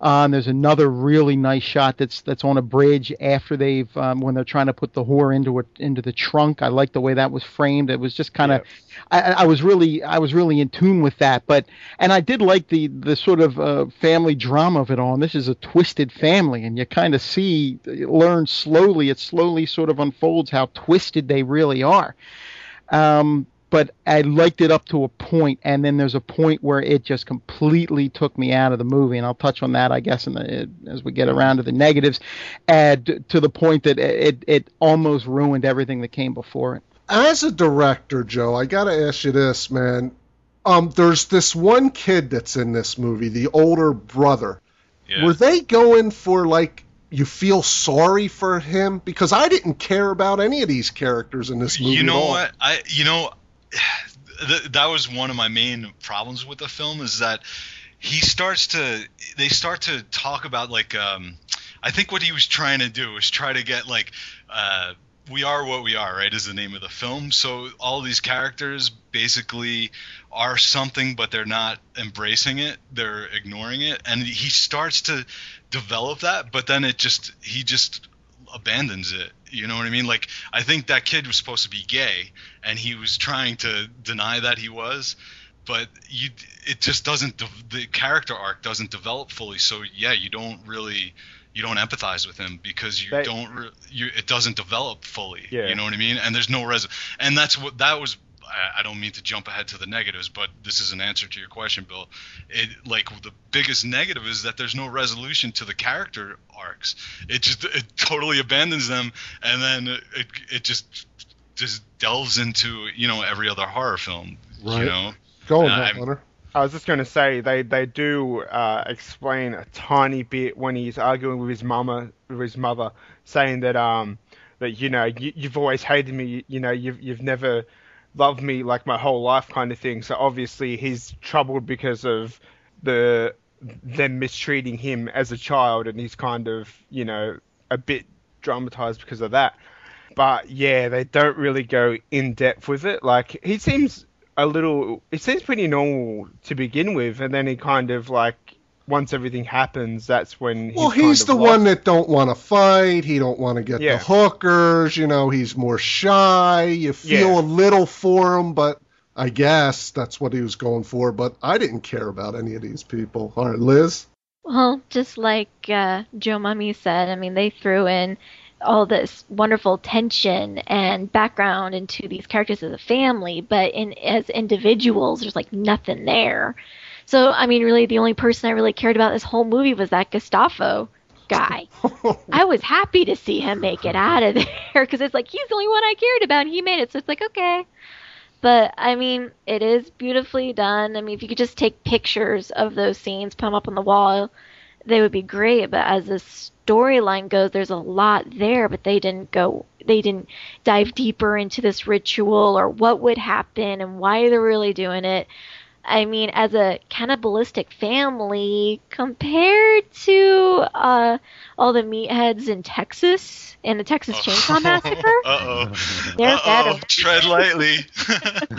And there's another really nice shot that's that's on a bridge after they've um, when they're trying to put the whore into it into the trunk. I like the way that was framed. It was just kind of I, I was really I was really in tune with that. But and I did like the the sort of uh, family drama of it all. And this is a twisted family, and you kind of see learn slowly. It slowly sort of unfolds how twisted they really are. Um, but I liked it up to a point, and then there's a point where it just completely took me out of the movie, and I'll touch on that, I guess, in the, as we get around to the negatives, and to the point that it it almost ruined everything that came before it. As a director, Joe, I gotta ask you this, man. Um, there's this one kid that's in this movie, the older brother. Yeah. Were they going for like you feel sorry for him? Because I didn't care about any of these characters in this movie. you at know all. what i you know th- that was one of my main problems with the film is that he starts to they start to talk about like um i think what he was trying to do was try to get like uh we are what we are right is the name of the film. So all these characters basically are something but they're not embracing it. They're ignoring it. And he starts to develop that but then it just he just abandons it you know what i mean? Like i think that kid was supposed to be gay and he was trying to deny that he was but you it just doesn't de- the character arc doesn't develop fully so yeah you don't really you don't empathize with him because you They- don't re- you it doesn't develop fully. Yeah. you know what i mean? And there's no res and that's what that was I- I don't mean to jump ahead to the negatives, but this is an answer to your question, Bill. It like the biggest negative is that there's no resolution to the character arcs. It just it totally abandons them, and then it it just just delves into you know every other horror film. Right. You know, Go on, I'm- Hunter. I was just going to say they they do uh, explain a tiny bit when he's arguing with his mama with his mother, saying that um that you know you, you've always hated me, you, you know you've you've never loved me like my whole life kind of thing. So obviously he's troubled because of the them mistreating him as a child, and he's kind of you know a bit dramatized because of that. But yeah, they don't really go in depth with it. Like he seems a little. It seems pretty normal to begin with, and then he kind of like once everything happens, that's when. Well, he's, he's kind the of one that don't want to fight. He don't want to get Yeah. the hookers. You know, he's more shy. You feel Yeah. a little for him, but I guess that's what he was going for. But I didn't care about any of these people. All right, Liz. Well, just like uh, Joe Mummy said, I mean, they threw in all this wonderful tension and background into these characters as a family, but in as individuals, there's like nothing there. So, I mean, really, the only person I really cared about this whole movie was that Gustavo guy. I was happy to see him make it out of there because it's like he's the only one I cared about. And he made it, so it's like okay. But I mean, it is beautifully done. I mean, if you could just take pictures of those scenes, put them up on the wall, they would be great. But as the storyline goes, there's a lot there, but they didn't go, they didn't dive deeper into this ritual or what would happen and why they're really doing it. I mean, as a cannibalistic family, compared to uh, all the meatheads in Texas in the Texas Chainsaw Massacre, Uh oh. they're Uh oh. better. Tread lightly.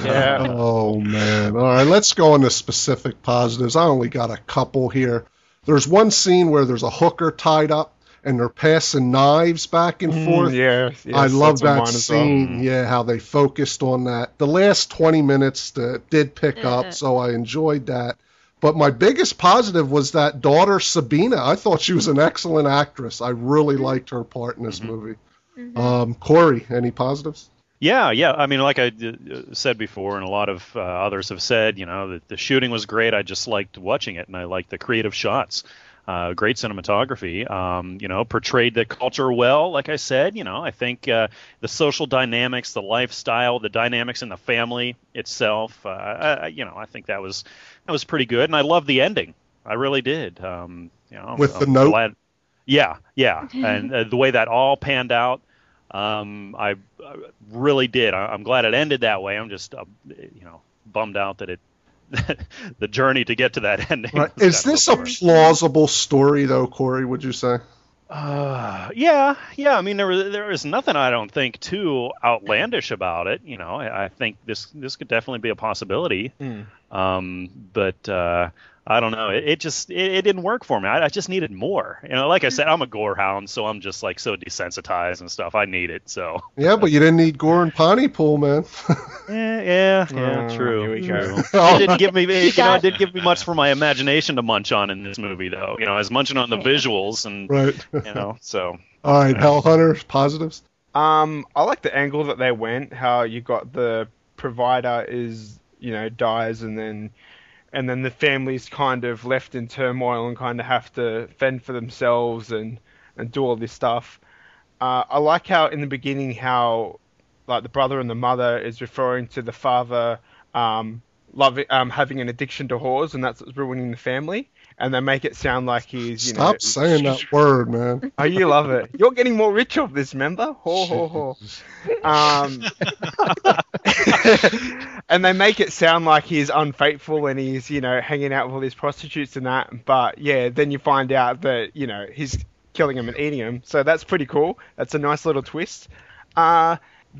Yeah. Oh man. All right, let's go into specific positives. I only got a couple here. There's one scene where there's a hooker tied up and they're passing knives back and forth. Mm, yeah, yes, I love that mine as well. scene. Yeah, how they focused on that. The last 20 minutes that did pick Yeah. up, so I enjoyed that. But my biggest positive was that daughter Sabina. I thought she was an excellent actress. I really liked her part in this movie. Um, Corey, any positives? Yeah, yeah. I mean, like I uh, said before, and a lot of uh, others have said, you know, that the shooting was great. I just liked watching it, and I liked the creative shots. Uh, great cinematography. Um, you know, portrayed the culture well. Like I said, you know, I think uh, the social dynamics, the lifestyle, the dynamics in the family itself. Uh, I, I- you know, I think that was that was pretty good, and I love the ending. I really did. Um, you know, With the I'm note? glad- yeah, yeah, and uh, the way that all panned out. Um, I, I really did. I, I'm glad it ended that way. I'm just, uh, you know, bummed out that it, the journey to get to that ending. Right. Is this a plausible story, though, Corey? Would you say? Uh, yeah, yeah. I mean, there was there was nothing I don't think too outlandish about it. You know, I, I think this this could definitely be a possibility. Mm. Um, but uh, I don't know. It, it just it, it didn't work for me. I, I just needed more. You know, like I said, I'm a gore hound, so I'm just like so desensitized and stuff. I need it. So Yeah, but you didn't need Gore and Pontypool, man. yeah, yeah, yeah. Oh, true. here we go. It didn't give me, you know, it didn't give me much for my imagination to munch on in this movie, though. You know, I was munching on the visuals, and right. you know, so All right, Hell Hunters positives. Um, I like the angle that they went. How you got the provider is you know dies and then and then the family's kind of left in turmoil and kind of have to fend for themselves and and do all this stuff. Uh, I like how in the beginning how like the brother and the mother is referring to the father um loving um having an addiction to whores and that's ruining the family and they make it sound like he's you Stop know saying that word, man. Oh, you love it. You're getting more rich off this, remember? Ho, ho, ho. Um, and they make it sound like he's unfaithful and he's, you know, hanging out with all these prostitutes and that. But yeah, then you find out that, you know, he's killing them and eating them. So that's pretty cool. That's a nice little twist. Uh,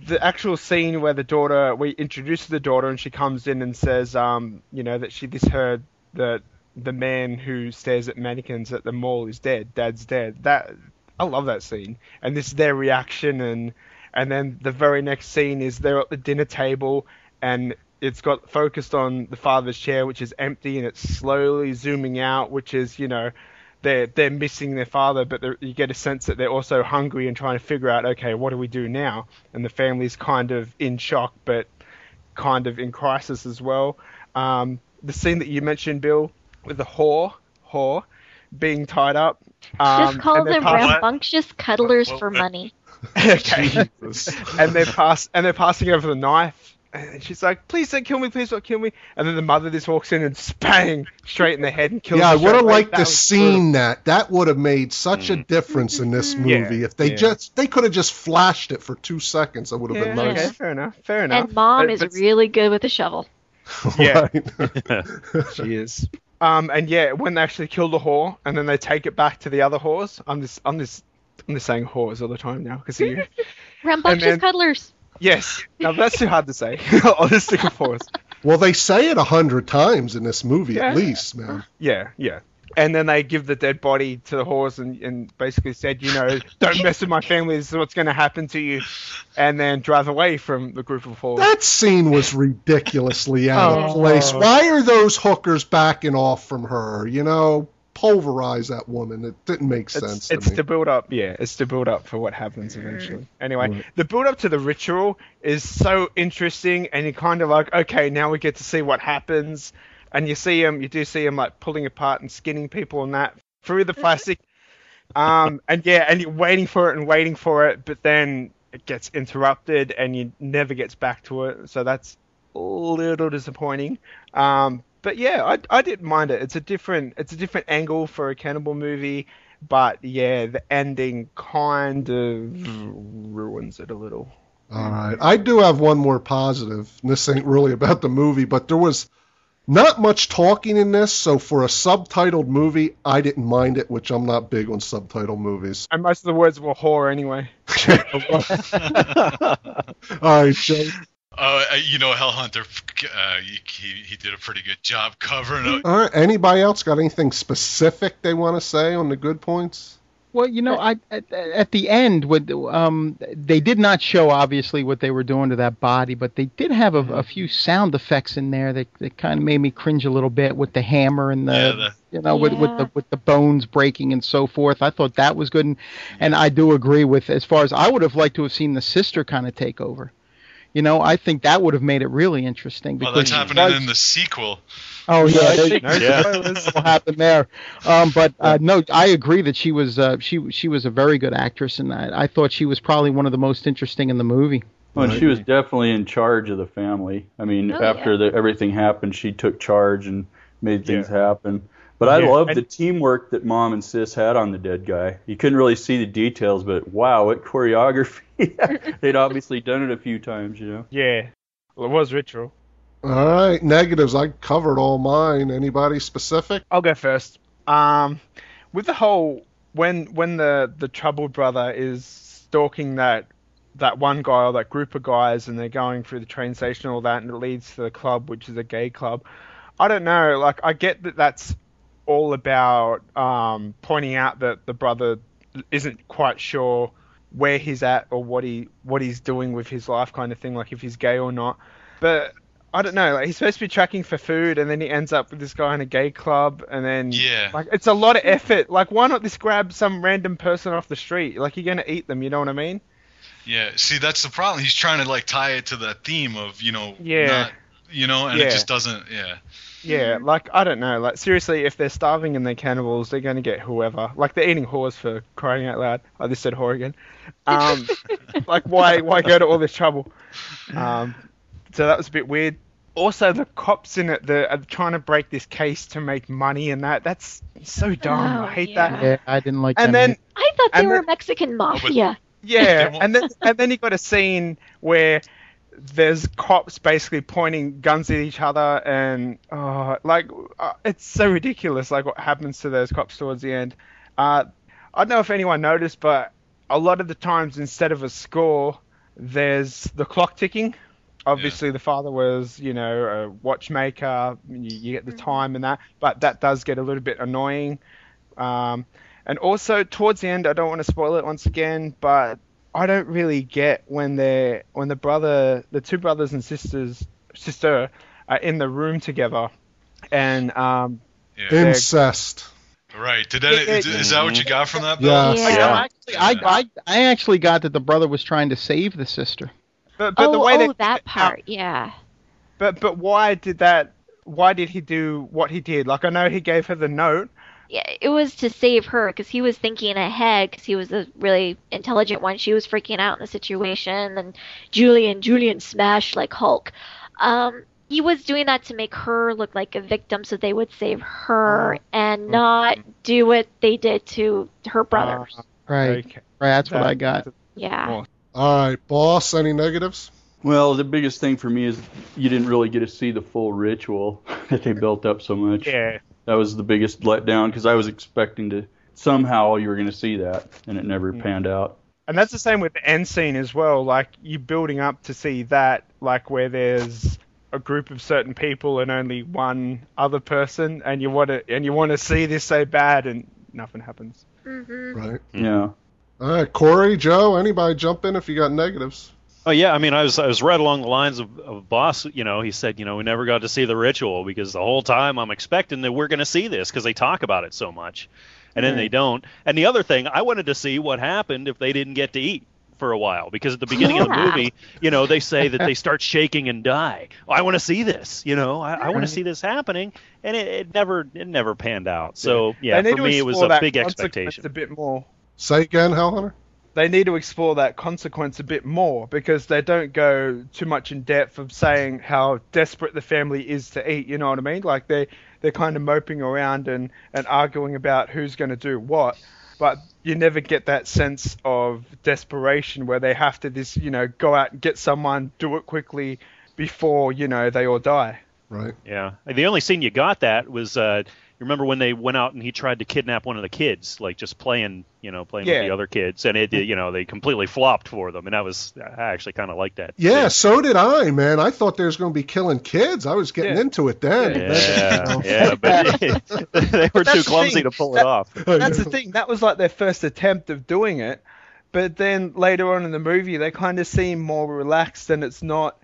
the actual scene where the daughter, we introduce the daughter and she comes in and says, um, you know, that she just heard that the man who stares at mannequins at the mall is dead. Dad's dead. That I love that scene, and this is their reaction, and and then the very next scene is they're at the dinner table, and it's got focused on the father's chair, which is empty, and it's slowly zooming out, which is you know. They're, they're missing their father, but you get a sense that they're also hungry and trying to figure out, okay, what do we do now? And the family's kind of in shock, but kind of in crisis as well. Um, the scene that you mentioned, Bill, with the whore, whore, being tied up. Um, Just call them pass- rambunctious cuddlers What- for money. okay. and they're pass and they're passing over the knife. And she's like, "Please don't kill me! Please don't kill me!" And then the mother just walks in and spang straight in the head and kills. Yeah, I would have liked That to was seen that. That would have made such a Mm. difference in this Yeah, movie. If they yeah. just they could have just flashed it for two seconds. That would have brutal. been nice. okay, fair enough. Fair enough. And mom But- is but- really good with a shovel. Yeah. Right. She is. Um, and yeah, when they actually kill the whore, and then they take it back to the other whores. I'm just, I'm just, I'm just saying whores all the time now because you. Rambunctious then- cuddlers. yes. No, that's too hard to say. I'll just stick with whores. well, they say it a hundred times in this movie Yeah. at least, man. Yeah, yeah. And then they give the dead body to the horse and, and basically said, you know, don't mess with my family. This is what's going to happen to you. And then drive away from the group of whores. That scene was ridiculously out of Oh. place. Why are those hookers backing off from her? You know, pulverize that woman. It didn't make sense It's, to it's me. to build up, yeah. It's to build up for what happens mm. eventually. Anyway, Right. the build up to the ritual is so interesting, and you're kind of like, okay, now we get to see what happens, and you see him, you do see him like pulling apart and skinning people and that through the plastic, um, and yeah, and you're waiting for it and waiting for it, but then it gets interrupted and you never gets back to it, so that's a little disappointing. Um, but yeah, I, I didn't mind it. It's a different it's a different angle for a cannibal movie, but yeah, the ending kind of ruins it a little. All right. I do have one more positive. and This ain't really about the movie, but there was Not much talking in this, so for a subtitled movie, I didn't mind it, which I'm not big on subtitle movies. And most of the words were whore anyway. All right, Joe. Oh, uh, you know, Hell Hunter, uh, he, he, he did a pretty good job covering it. All right, anybody else got anything specific they want to say on the good points? Well, you know, I at, at the end, with um, they did not show obviously what they were doing to that body, but they did have a, a few sound effects in there that, that kind of made me cringe a little bit with the hammer and the, Yeah, the- you know, with, with the with the bones breaking and so forth. I thought that was good, and, and I do agree with as far as I would have liked to have seen the sister kind of take over. You know, I think that would have made it really interesting. Well, Because that's happening in the sequel. Oh yeah, I they- Yeah. spoilers. what happened there. Um, but uh, no, I agree that she was uh, she she was a very good actress, and I, I thought she was probably one of the most interesting in the movie. Well, and she was definitely in charge of the family. I mean, Oh, after the, everything happened, she took charge and made things happen. But I Yeah, love the teamwork that mom and sis had on the dead guy. You couldn't really see the details, but wow, what choreography! They'd obviously done it a few times, you know. Yeah. Well, it was ritual. All right, negatives. I covered all mine. Anybody specific? I'll go first. Um, with the whole when when the the troubled brother is stalking that that one guy or that group of guys, and they're going through the train station and all that, and it leads to the club, which is a gay club. I don't know. Like I get that that's all about um, pointing out that the brother isn't quite sure where he's at or what he what he's doing with his life, kind of thing. Like if he's gay or not. But I don't know. Like he's supposed to be tracking for food, and then he ends up with this guy in a gay club, and then Yeah. like it's a lot of effort. Like why not just grab some random person off the street? Like you're gonna eat them. You know what I mean? Yeah, see, that's the problem. He's trying to like tie it to the theme of you know, Yeah. not, you know, and Yeah. it just doesn't. Yeah, Yeah. Like I don't know. Like seriously, if they're starving and they're cannibals, they're gonna get whoever. Like they're eating whores for crying out loud. I just said whore again. Um, like why why go to all this trouble? Um, so that was a bit weird. Also, the cops in it, they're trying to break this case to make money, and that that's so dumb. Oh, I hate yeah. that. Yeah, I didn't like And that. then either. I thought they And were then- Mexican mafia. Yeah, They and then and then you got a scene where there's cops basically pointing guns at each other, and oh, like uh, it's so ridiculous. Like what happens to those cops towards the end. Uh, I don't know if anyone noticed, but a lot of the times instead of a score, there's the clock ticking. Obviously, the father was, you know, a watchmaker. You, you get the time and that, but that does get a little bit annoying. Um, and also towards the end, I don't want to spoil it once again, but I don't really get when they're when the brother, the two brothers and sisters, sister, are in the room together, and um, yeah. Incest. right. Did that, Yeah, is, is that what you got from that? Bill? Yeah. Yeah. No, actually, I, I I actually got that the brother was trying to save the sister. but but oh, the way oh, they that part, yeah. But but why did that? Why did he do what he did? Like I know he gave her the note. Yeah, it was to save her because he was thinking ahead because he was a really intelligent one. She was freaking out in the situation, and Julian, Julian smashed like Hulk. Um, he was doing that to make her look like a victim, so they would save her and not do what they did to her brothers. Uh, Right. okay. Right. That's what That- I got. yeah. All right, boss. Any negatives? Well, the biggest thing for me is you didn't really get to see the full ritual that they built up so much. Yeah. That was the biggest letdown because I was expecting to somehow you were going to see that, and it never Yeah. panned out. And that's the same with the end scene as well. Like you building up to see that, like where there's a group of certain people and only one other person, and you want to and you want to see this so bad, and nothing happens. hmm Right. Yeah. All right, Corey, Joe, anybody jump in if you got negatives. Oh yeah, I mean, I was I was right along the lines of, of Boss. You know, he said, you know, we never got to see the ritual because the whole time I'm expecting that we're going to see this because they talk about it so much, and then they mm-hmm. don't. And the other thing, I wanted to see what happened if they didn't get to eat for a while because at the beginning of the movie, you know, they say that they start shaking and die. Oh, I want to see this. You know, I, I want to see this happening, and it, it never it never panned out. So yeah, for me it was a big consequence expectation. A bit more. Say again, Hell Hunter. They need to explore that consequence a bit more because they don't go too much in depth of saying how desperate the family is to eat. You know what I mean? Like they they're kind of moping around and and arguing about who's going to do what, but you never get that sense of desperation where they have to this you know go out and get someone, do it quickly before you know they all die. Right. Yeah. The only scene you got that was uh, you remember when they went out and he tried to kidnap one of the kids, like just playing, you know, playing Yeah. with the other kids, and it, you know, they completely flopped for them, and I was I actually kind of like that. Yeah, scene. so did I, man. I thought they was going to be killing kids. I was getting Yeah. into it then. Yeah, yeah, but they were That's too clumsy to pull That- it off. That's the thing. That was like their first attempt of doing it, but then later on in the movie, they kind of seem more relaxed, and it's not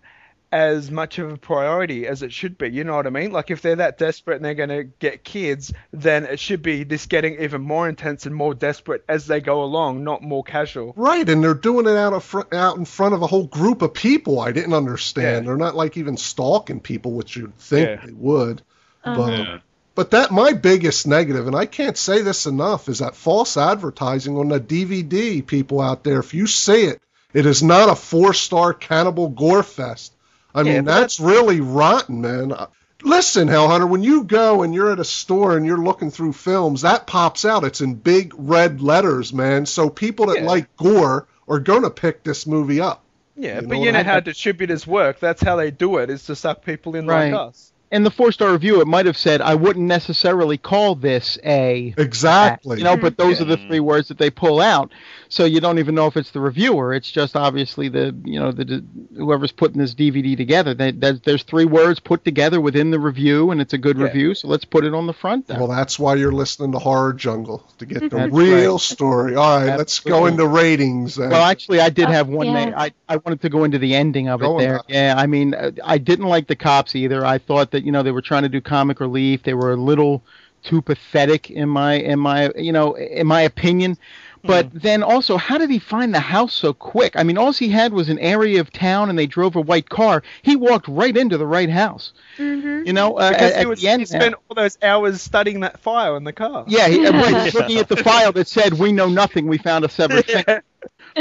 as much of a priority as it should be. You know what I mean? Like if they're that desperate and they're going to get kids, then it should be this getting even more intense and more desperate as they go along, not more casual. Right, and they're doing it out of fr- out in front of a whole group of people. I didn't understand. Yeah. They're not like even stalking people, which you'd think Yeah. they would. But uh-huh. Yeah. but that my biggest negative, and I can't say this enough, is that false advertising on the DVD. People out there, if you see it, it is not a four star cannibal gore fest. I Yeah, mean, but that's really rotten, man. Uh, Listen, Hell Hunter, when you go and you're at a store and you're looking through films, that pops out. It's in big red letters, man. So people that Yeah. like gore are going to pick this movie up. Yeah, You but know you know I- how distributors work. That's how they do it. Is to suck people in Right. like us. In the four star review, it might have said, "I wouldn't necessarily call this a." Exactly. You know, but those are the three words that they pull out. So you don't even know if it's the reviewer. It's just obviously the you know the whoever's putting this DVD together. They, there's, there's three words put together within the review, and it's a good Yeah. review. So let's put it on the front there. Well, that's why you're listening to Horror Jungle to get the real right. story. All right, let's go into ratings. Then. Well, actually, I did Uh, have one. yeah. I I wanted to go into the ending of Go it there. Doc. Yeah, I mean, uh, I didn't like the cops either. I thought that you know they were trying to do comic relief. They were a little too pathetic in my in my you know in my opinion. But then also, how did he find the house so quick? I mean, all he had was an area of town, and they drove a white car. He walked right into the right house. Mm-hmm. You know, uh, Because at, he, at was, the end. he spent all those hours studying that file in the car. Yeah, he, right, he's looking at the file that said, "We know nothing. We found a severed finger."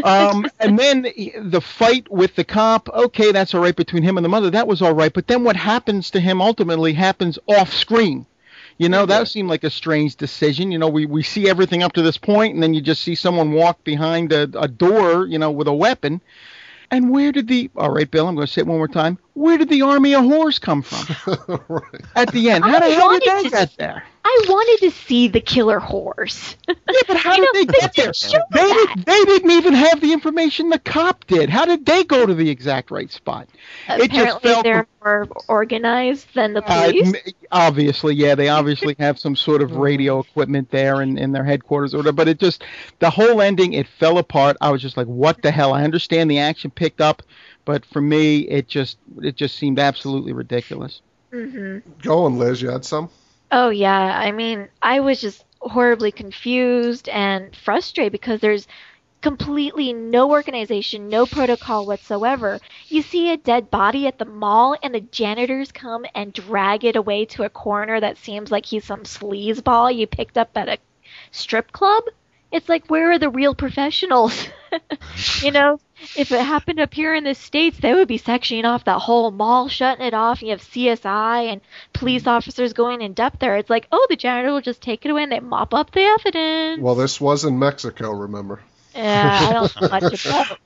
um, and then the fight with the cop. Okay, that's all right between him and the mother. That was all right. But then what happens to him ultimately happens off screen. You know, that seemed like a strange decision. You know, we, we see everything up to this point, and then you just see someone walk behind a, a door, you know, with a weapon. And where did the all right, Bill? I'm going to say it one more time. Where did the army of whores come from right. at the end? How the hell did they get there? I wanted to see the killer horse. Yeah, but how did know, they they get there? didn't They, did, they didn't even have the information the cop did. How did they go to the exact right spot? It just Apparently, felt- they're more organized than the Uh, police. m- obviously, yeah, they obviously have some sort of radio equipment there in, in their headquarters or whatever. But it just, the whole ending, it fell apart. I was just like, what the hell? I understand the action picked up, but for me, it just, it just seemed absolutely ridiculous. hmm Go on, Liz. You had some? Oh yeah, I mean, I was just horribly confused and frustrated because there's completely no organization, no protocol whatsoever. You see a dead body at the mall and the janitors come and drag it away to a corner that seems like he's some sleazeball you picked up at a strip club. It's like where are the real professionals? you know, if it happened up here in the states, they would be sectioning off that whole mall, shutting it off. You have CSI and police officers going in depth there. It's like, oh, the janitor will just take it away and they mop up the evidence. Well, this was in Mexico, remember? yeah, I don't know much about.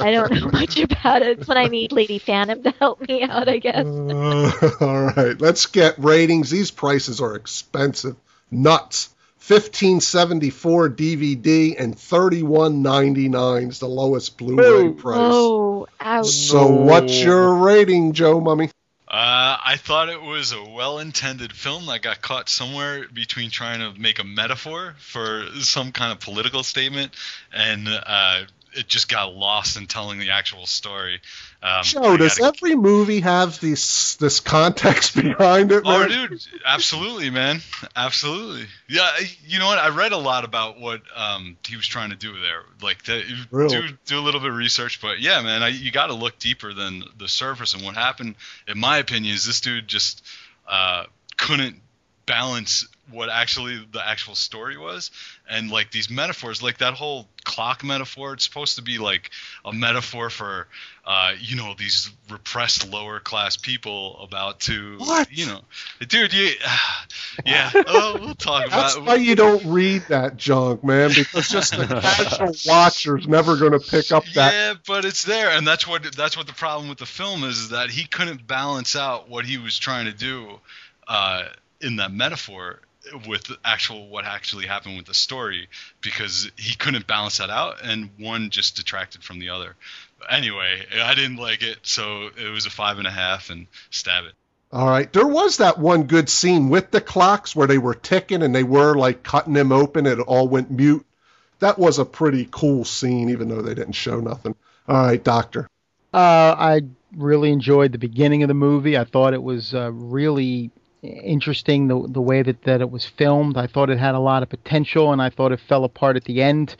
I don't know much about it. It's when I need Lady Phantom to help me out, I guess. Uh, all right, let's get ratings. These prices are expensive, nuts. Fifteen seventy four DVD and thirty one ninety nine is the lowest Blu-ray Whoa. price. Oh, ouch. So what's your rating, Joe Mummy? Uh, I thought it was a well-intended film that got caught somewhere between trying to make a metaphor for some kind of political statement, and uh, it just got lost in telling the actual story. Um, I does gotta- every movie have this this context behind it? Oh, dude, absolutely, man, absolutely. Yeah, you know what? I read a lot about what um, he was trying to do there. Like, to, Really? do do a little bit of research, but yeah, man, I, you got to look deeper than the surface. And what happened, in my opinion, is this dude just uh, couldn't balance what actually the actual story was and like these metaphors like that whole clock metaphor it's supposed to be like a metaphor for uh, you know these repressed lower class people about to What? you know dude you yeah oh, we'll talk That's about why you don't read that junk, man, because just the casual watcher's never going to pick up that. Yeah, but it's there, and that's what that's what the problem with the film is, is that he couldn't balance out what he was trying to do uh, in that metaphor with actual what actually happened with the story because he couldn't balance that out, and one just detracted from the other. Anyway, I didn't like it, so it was a five and a half, and stab it. All right. There was that one good scene with the clocks where they were ticking and they were like cutting them open and it all went mute. That was a pretty cool scene, even though they didn't show nothing. All right, Doctor. Uh, I really enjoyed the beginning of the movie. I thought it was uh, really interesting the the way that, that it was filmed. I thought it had a lot of potential, and I thought it fell apart at the end.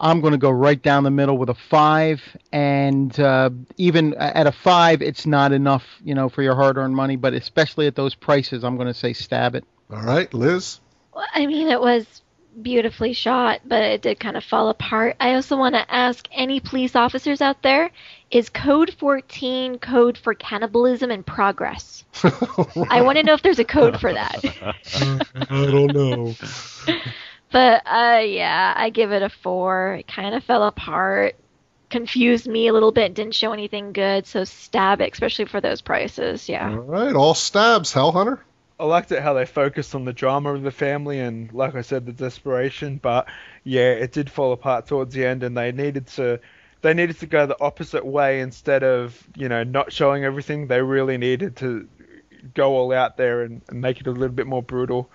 I'm going to go right down the middle with a five, and uh, even at a five, it's not enough, you know, for your hard-earned money. But especially at those prices, I'm going to say stab it. All right, Liz. Well, I mean, it was beautifully shot, but it did kind of fall apart. I also want to ask any police officers out there is code 14 code for cannibalism in progress? I want to know if there's a code for that. I don't know. But uh, yeah, I give it a four. It kind of fell apart, confused me a little bit, didn't show anything good. So stab it, especially for those prices. Yeah. All right, all stabs, Hell Hunter. I liked it how they focused on the drama of the family and, like I said, the desperation. But yeah, it did fall apart towards the end, and they needed to they needed to go the opposite way instead of you know not showing everything. They really needed to go all out there and, and make it a little bit more brutal.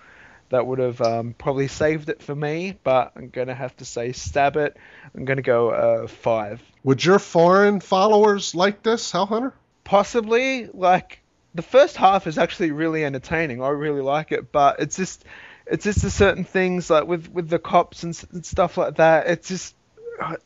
That would have um, probably saved it for me, but I'm gonna have to say stab it. I'm gonna go uh, five. Would your foreign followers like this, Hell Hunter? possibly like the first half is actually really entertaining. I really like it, but it's just it's just the certain things like with with the cops and, and stuff like that. It's just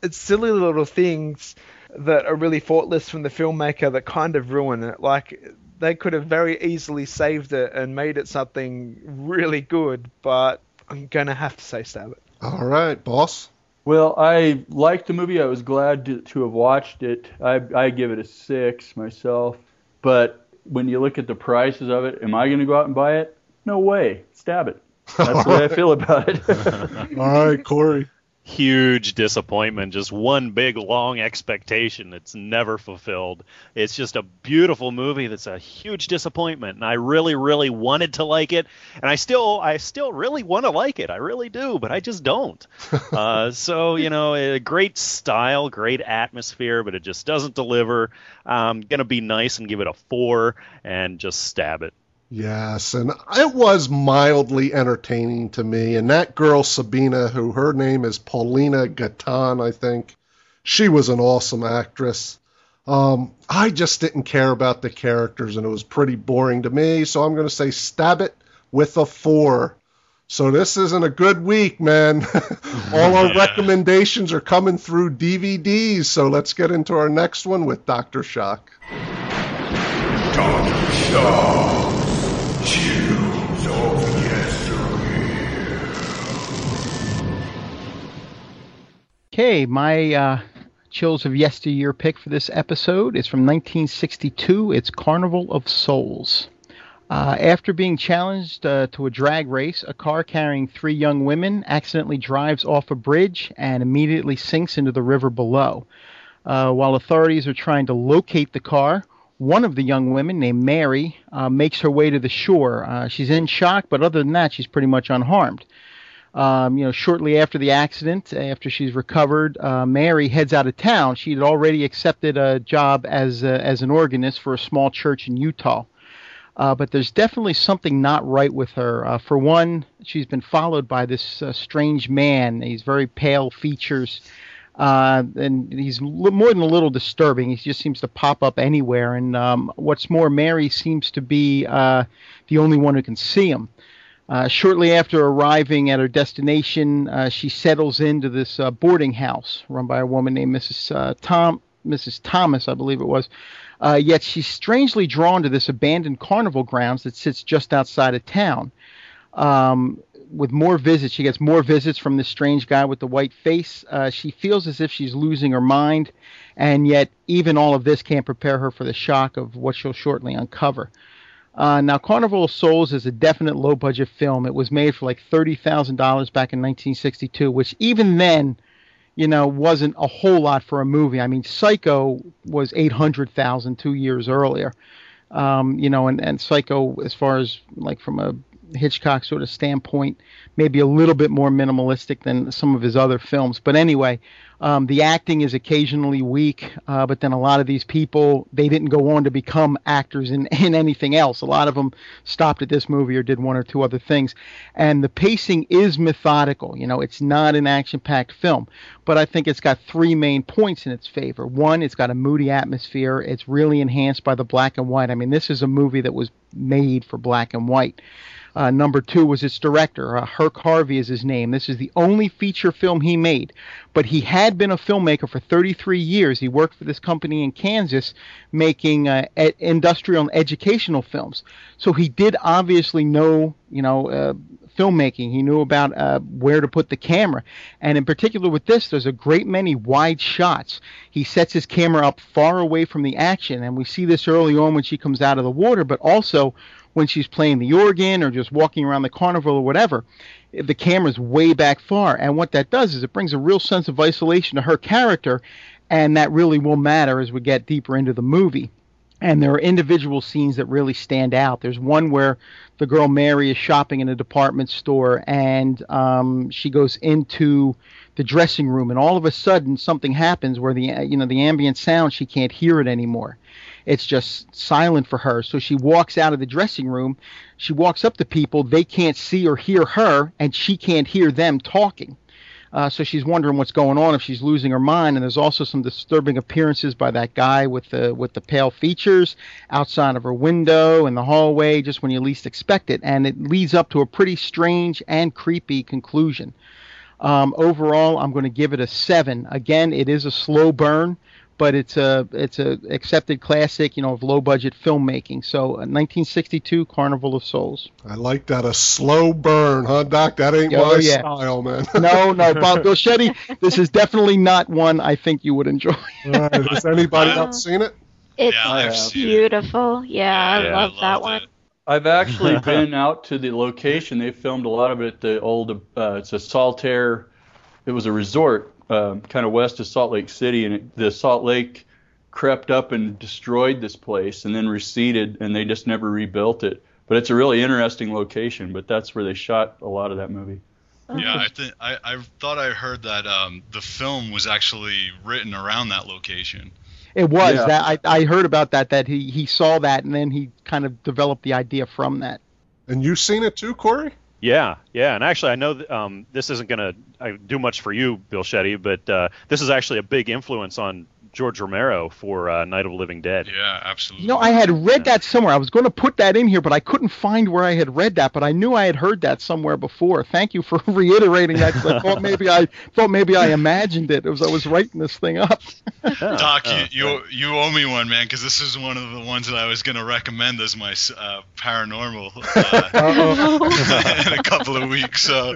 it's silly little things that are really thoughtless from the filmmaker that kind of ruin it. Like they could have very easily saved it and made it something really good, but I'm gonna have to say stab it. All right, boss. Well, I liked the movie. I was glad to, to have watched it. I, I give it a six myself. But when you look at the prices of it, am I going to go out and buy it? No way. Stab it. That's the way I feel about it. All right, Corey. Huge disappointment. Just one big long expectation that's never fulfilled. It's just a beautiful movie that's a huge disappointment, and I really, really wanted to like it, and I still, I still really want to like it. I really do, but I just don't. uh, so you know, a great style, great atmosphere, but it just doesn't deliver. I'm gonna be nice and give it a four and just stab it. Yes, and it was mildly entertaining to me. And that girl Sabina, who her name is Paulina Gaitán, I think, she was an awesome actress. Um, I just didn't care about the characters, and it was pretty boring to me. So I'm going to say stab it with a four. So this isn't a good week, man. All our recommendations are coming through DVDs. So let's get into our next one with Doctor Shock. Dr. Shaw. Chills of yesteryear. Okay, my uh, Chills of Yesteryear pick for this episode is from 1962. It's Carnival of Souls. Uh, after being challenged uh, to a drag race, a car carrying three young women accidentally drives off a bridge and immediately sinks into the river below. Uh, while authorities are trying to locate the car, one of the young women, named Mary, uh, makes her way to the shore. Uh, she's in shock, but other than that, she's pretty much unharmed. Um, you know, shortly after the accident, after she's recovered, uh, Mary heads out of town. She had already accepted a job as a, as an organist for a small church in Utah. Uh, but there's definitely something not right with her. Uh, for one, she's been followed by this uh, strange man. He's very pale features, uh, and he's more than a little disturbing. He just seems to pop up anywhere. And um, what's more, Mary seems to be uh, the only one who can see him. Uh, shortly after arriving at her destination, uh, she settles into this uh, boarding house run by a woman named Mrs. Uh, Tom, Mrs. Thomas, I believe it was. Yet she's strangely drawn to this abandoned carnival grounds that sits just outside of town. Um, with more visits, she gets more visits from this strange guy with the white face. Uh, she feels as if she's losing her mind, and yet even all of this can't prepare her for the shock of what she'll shortly uncover. Uh, now, Carnival of Souls is a definite low budget film. It was made for like $30,000 back in 1962, which even then, you know, wasn't a whole lot for a movie. I mean, Psycho was 800,000 two years earlier. Um, you know, and, and Psycho, as far as like from a Hitchcock sort of standpoint, maybe a little bit more minimalistic than some of his other films. But anyway, um, the acting is occasionally weak, uh, but then a lot of these people they didn't go on to become actors in, in anything else. A lot of them stopped at this movie or did one or two other things. And the pacing is methodical. You know, it's not an action-packed film, but I think it's got three main points in its favor. One, it's got a moody atmosphere. It's really enhanced by the black and white. I mean, this is a movie that was made for black and white. Uh, number two was its director. Uh, Herk Harvey is his name. This is the only feature film he made. But he had been a filmmaker for 33 years. He worked for this company in Kansas making uh, ed- industrial and educational films. So he did obviously know, you know, uh, filmmaking. He knew about uh, where to put the camera. And in particular with this, there's a great many wide shots. He sets his camera up far away from the action. And we see this early on when she comes out of the water, but also when she's playing the organ or just walking around the carnival or whatever. The camera's way back far. And what that does is it brings a real sense of isolation to her character. And that really will matter as we get deeper into the movie and there are individual scenes that really stand out. There's one where the girl Mary is shopping in a department store, and um, she goes into the dressing room, and all of a sudden something happens where the you know the ambient sound she can't hear it anymore. It's just silent for her. So she walks out of the dressing room. She walks up to people. They can't see or hear her, and she can't hear them talking. Uh, so she's wondering what's going on if she's losing her mind. And there's also some disturbing appearances by that guy with the with the pale features outside of her window in the hallway, just when you least expect it. And it leads up to a pretty strange and creepy conclusion. Um, overall, I'm going to give it a seven. Again, it is a slow burn but it's a it's a accepted classic, you know, of low budget filmmaking. So, uh, 1962 Carnival of Souls. I like that a slow burn, huh, Doc? That ain't Oh, my yeah. style, man. No, no, Bob Bill Shetty, this is definitely not one I think you would enjoy. All right, Has anybody else seen it? It's Yeah, I've have. seen it. beautiful. Yeah, I Yeah, love that loved one. it. I've actually been out to the location. They filmed a lot of it at the old. Uh, it's a Saltair. It was a resort, um, kind of west of Salt Lake City, and it, the Salt Lake crept up and destroyed this place, and then receded, and they just never rebuilt it. But it's a really interesting location. But that's where they shot a lot of that movie. Yeah, I think I, I thought I heard that um, the film was actually written around that location. It was Yeah. that I, I heard about that that he he saw that and then he kind of developed the idea from that. And you've seen it too, Corey? Yeah, yeah, and actually, I know um, this isn't going to do much for you, Bill Shetty, but uh, this is actually a big influence on George Romero for uh, Night of the Living Dead. Yeah, absolutely. You know, I had read that somewhere. I was going to put that in here, but I couldn't find where I had read that. But I knew I had heard that somewhere before. Thank you for reiterating that. I thought maybe I thought maybe I imagined it as I was writing this thing up. Yeah, Doc, yeah, you, you you owe me one, man, because this is one of the ones that I was gonna recommend as my uh, paranormal uh, in a couple of weeks. So,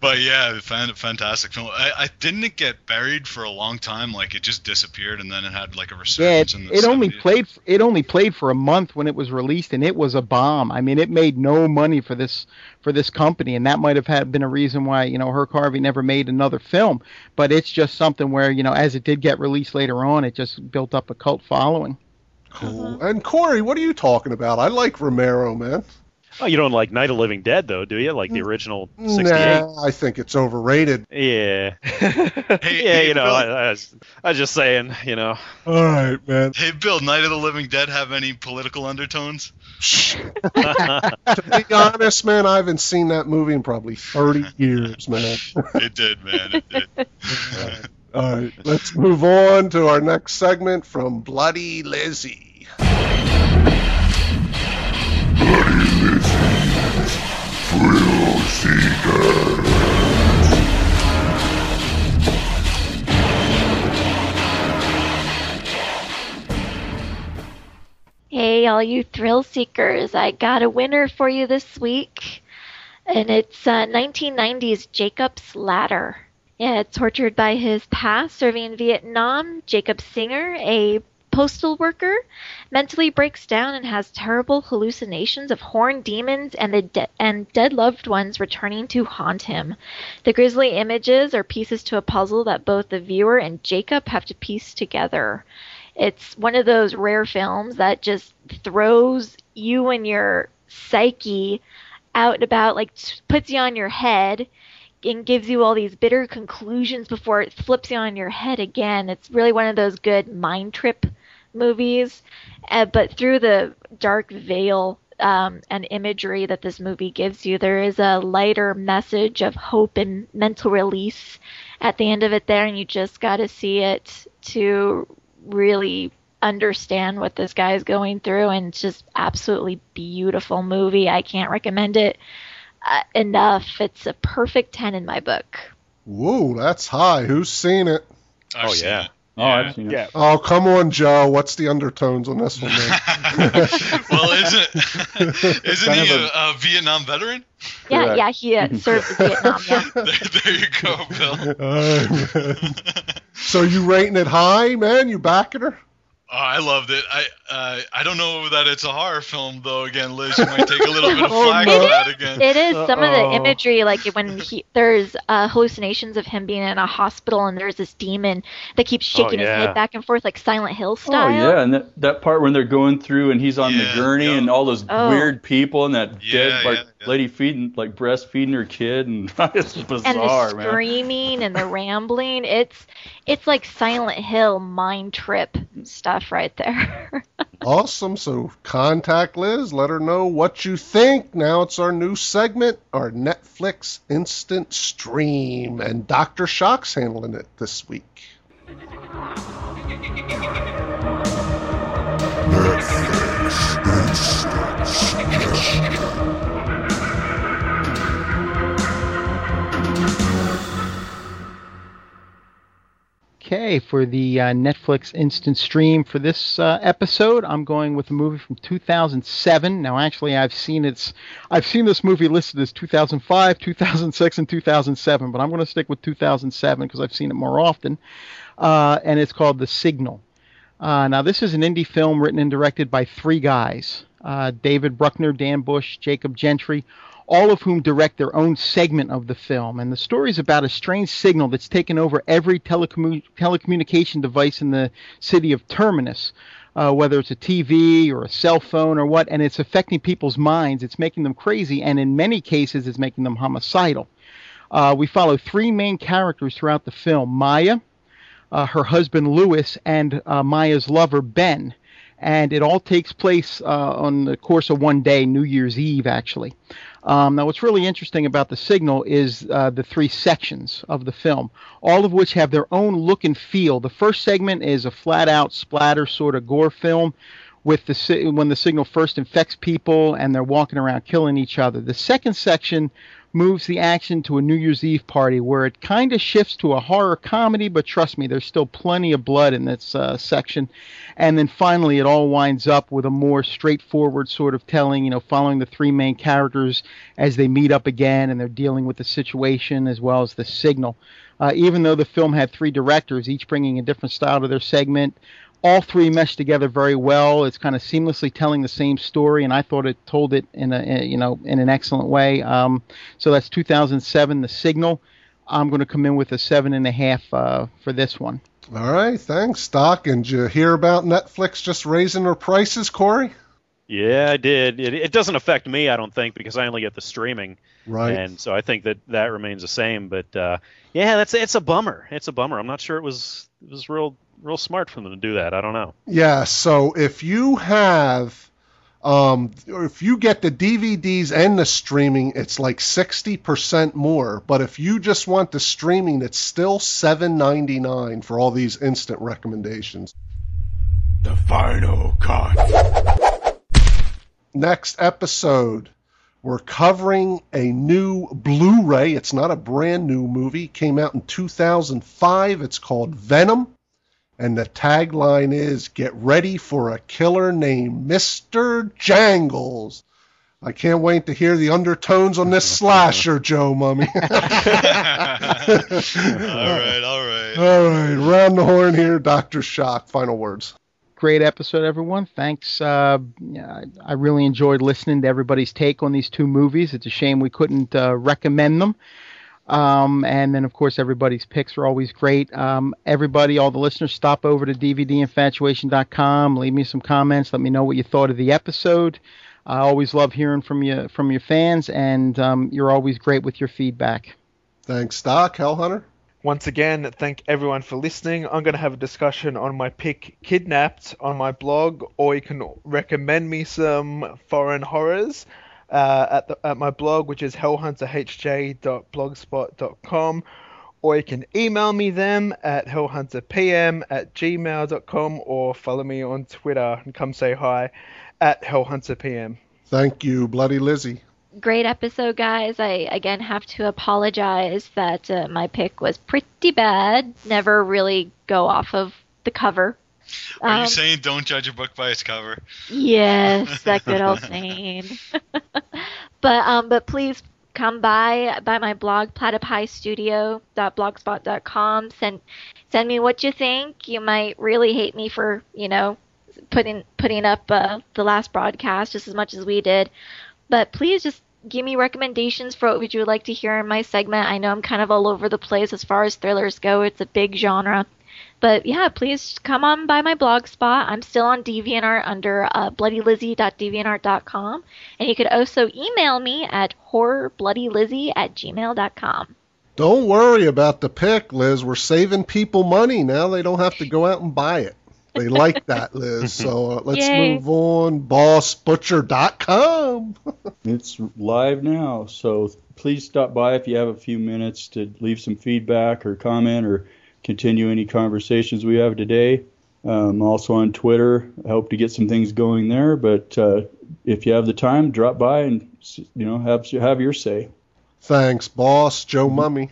but yeah, fan, fantastic film. I, I didn't get buried for a long time, like it just disappeared, and then it had like a Yeah, resurgence it, in the it only 70s. played it only played for a month when it was released, and it was a bomb. I mean, it made no money for this for this company, and that might have had been a reason why you know Herk Harvey never made another film. But it's just something where you know, as it did get released later on, it just built up a cult following. Cool. And Corey, what are you talking about? I like Romero, man. Oh, you don't like Night of the Living Dead, though, do you? Like the mm. original '68? Nah, I think it's overrated. Yeah. Hey, yeah, hey, you know, Bill, I, I, was, I was just saying, you know. All right, man. hey, Bill, Night of the Living Dead have any political undertones? to be honest, man, I haven't seen that movie in probably 30 years, man. It did, man. It did. All right, let's move on to our next segment from Bloody Lizzie. Hey, all you thrill seekers, I got a winner for you this week. and it's uh, 1990's Jacob's Ladder. Yeah, tortured by his past serving in Vietnam, Jacob Singer, a postal worker, mentally breaks down and has terrible hallucinations of horned demons and the de- and dead loved ones returning to haunt him. The grisly images are pieces to a puzzle that both the viewer and Jacob have to piece together. It's one of those rare films that just throws you and your psyche out and about, like puts you on your head and gives you all these bitter conclusions before it flips you on your head again. It's really one of those good mind trip movies, uh, but through the dark veil um, and imagery that this movie gives you, there is a lighter message of hope and mental release at the end of it there, and you just got to see it to really understand what this guy is going through and it's just absolutely beautiful movie i can't recommend it uh, enough it's a perfect 10 in my book Whoa, that's high. Who's seen it? I've oh seen yeah. it. Oh, I've seen it. Yeah. Oh, come on, Joe. What's the undertones on this one, well, isn't isn't Kind he of a, a Vietnam veteran? yeah Correct. yeah he uh, served in vietnam yeah There, there you go, Bill. Man. so you rating it high, man? You backing her? Oh, I loved it. I uh, I don't know that it's a horror film though. Again, Liz, you might take a little bit of Oh, flack no. for that again. It is some of the imagery, like when he there's uh, hallucinations of him being in a hospital, and there's this demon that keeps shaking his yeah. head back and forth, like Silent Hill style. Oh yeah, and that, that part when they're going through and he's on Yeah, the gurney yeah. and all those Oh. weird people and that Yeah, dead like yeah, yeah. lady feeding like breastfeeding her kid and it's bizarre, and bizarre, the man. screaming and the rambling. It's it's like Silent Hill mind trip stuff right there. Awesome. So contact Liz. Let her know what you think. Now it's our new segment, our Netflix Instant Stream. And Dr. Shock's handling it this week. Okay, for the uh, Netflix instant stream for this uh, episode, I'm going with a movie from 2007. Now, actually, I've seen it's I've seen this movie listed as 2005, 2006, and 2007, but I'm going to stick with 2007 because I've seen it more often. Uh, and it's called The Signal. Uh, now, this is an indie film written and directed by three guys: uh, David Bruckner, Dan Bush, Jacob Gentry all of whom direct their own segment of the film. And the story is about a strange signal that's taken over every telecommu- telecommunication device in the city of Terminus, uh, whether it's a TV or a cell phone or what, and it's affecting people's minds. It's making them crazy, and in many cases, it's making them homicidal. Uh, we follow three main characters throughout the film Maya, uh, her husband Lewis, and uh, Maya's lover Ben. And it all takes place uh, on the course of one day, New Year's Eve, actually. Um, now, what's really interesting about the signal is uh, the three sections of the film, all of which have their own look and feel. The first segment is a flat-out splatter sort of gore film, with the when the signal first infects people and they're walking around killing each other. The second section moves the action to a New Year's Eve party where it kind of shifts to a horror comedy, but trust me, there's still plenty of blood in this uh, section. And then finally, it all winds up with a more straightforward sort of telling, you know, following the three main characters as they meet up again and they're dealing with the situation as well as the signal. Uh, even though the film had three directors, each bringing a different style to their segment, all three mesh together very well. It's kind of seamlessly telling the same story, and I thought it told it in a, in, you know in an excellent way. Um, so that's 2007, The Signal. I'm going to come in with a seven and a half uh, for this one. All right, thanks, Doc. And you hear about Netflix just raising their prices, Corey? Yeah, I did. It, it doesn't affect me, I don't think, because I only get the streaming, Right. and so I think that that remains the same. But uh, yeah, that's it's a bummer. It's a bummer. I'm not sure it was it was real real smart for them to do that. I don't know. Yeah, so if you have um or if you get the DVDs and the streaming, it's like 60% more, but if you just want the streaming, it's still 7.99 for all these instant recommendations. The final cut. Next episode, we're covering a new Blu-ray. It's not a brand new movie. Came out in 2005. It's called Venom. And the tagline is Get ready for a killer named Mr. Jangles. I can't wait to hear the undertones on this slasher, Joe Mummy. all right, all right. All right, round the horn here, Doctor Shock. Final words. Great episode, everyone. Thanks. Uh, I really enjoyed listening to everybody's take on these two movies. It's a shame we couldn't uh, recommend them. Um, and then, of course, everybody's picks are always great. Um, everybody, all the listeners, stop over to DVDinfatuation.com. Leave me some comments. Let me know what you thought of the episode. I always love hearing from you from your fans, and um, you're always great with your feedback. Thanks, Doc. Hell Hunter. Once again, thank everyone for listening. I'm going to have a discussion on my pick Kidnapped on my blog, or you can recommend me some foreign horrors uh, at, the, at my blog, which is hellhunterhj.blogspot.com, or you can email me them at hellhunterpm at gmail.com, or follow me on Twitter and come say hi at hellhunterpm. Thank you, Bloody Lizzie. Great episode, guys. I again have to apologize that uh, my pick was pretty bad. Never really go off of the cover. Are Um, you saying don't judge a book by its cover? Yes, that good old saying. but um, but please come by by my blog platypiestudio.blogspot.com. Send send me what you think. You might really hate me for you know putting putting up uh, the last broadcast just as much as we did. But please just give me recommendations for what would you like to hear in my segment. I know I'm kind of all over the place as far as thrillers go. It's a big genre. But yeah, please come on by my blog spot. I'm still on DeviantArt under uh, bloodylizzie.deviantart.com. And you could also email me at horrorbloodylizzie at gmail.com. Don't worry about the pick, Liz. We're saving people money now. They don't have to go out and buy it. They like that, Liz. So uh, let's Yay. move on. Bossbutcher.com. It's live now, so please stop by if you have a few minutes to leave some feedback or comment or continue any conversations we have today. Um, also on Twitter, I hope to get some things going there. But uh, if you have the time, drop by and you know have have your say. Thanks, boss. Joe Mummy.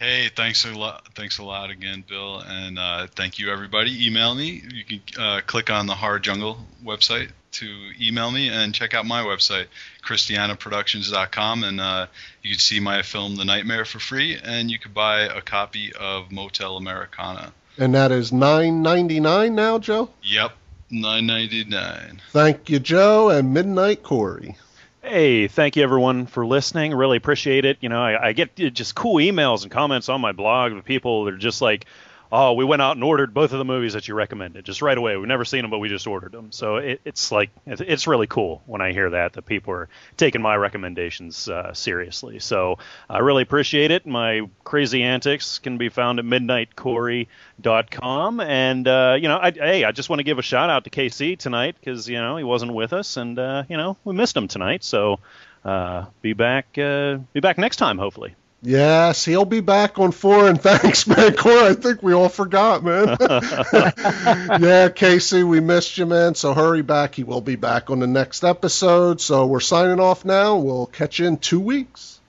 Hey, thanks a lot. Thanks a lot again, Bill, and uh, thank you everybody. Email me. You can uh, click on the Horror Jungle website to email me and check out my website, ChristianaProductions.com, and uh, you can see my film The Nightmare for free, and you could buy a copy of Motel Americana. And that is nine ninety nine now, Joe. Yep, nine ninety nine. Thank you, Joe, and Midnight Corey. Hey, thank you everyone for listening. Really appreciate it. You know, I, I get just cool emails and comments on my blog of people that are just like, "Oh, we went out and ordered both of the movies that you recommended just right away. We've never seen them, but we just ordered them." So it, it's like it's, really cool when I hear that that people are taking my recommendations uh, seriously. So I really appreciate it. My crazy antics can be found at midnightcorey.com. And uh, you know, I, hey, I just want to give a shout out to KC tonight because you know he wasn't with us, and uh, you know we missed him tonight. So uh, be back, uh, be back next time, hopefully. Yes, he'll be back on four. And thanks, man, Corey. I think we all forgot, man. yeah, Casey, we missed you, man. So hurry back. He will be back on the next episode. So we're signing off now. We'll catch you in two weeks.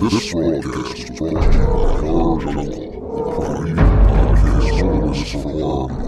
This broadcast is brought to you by Horror Jungle, the premier podcast service for horror movies. The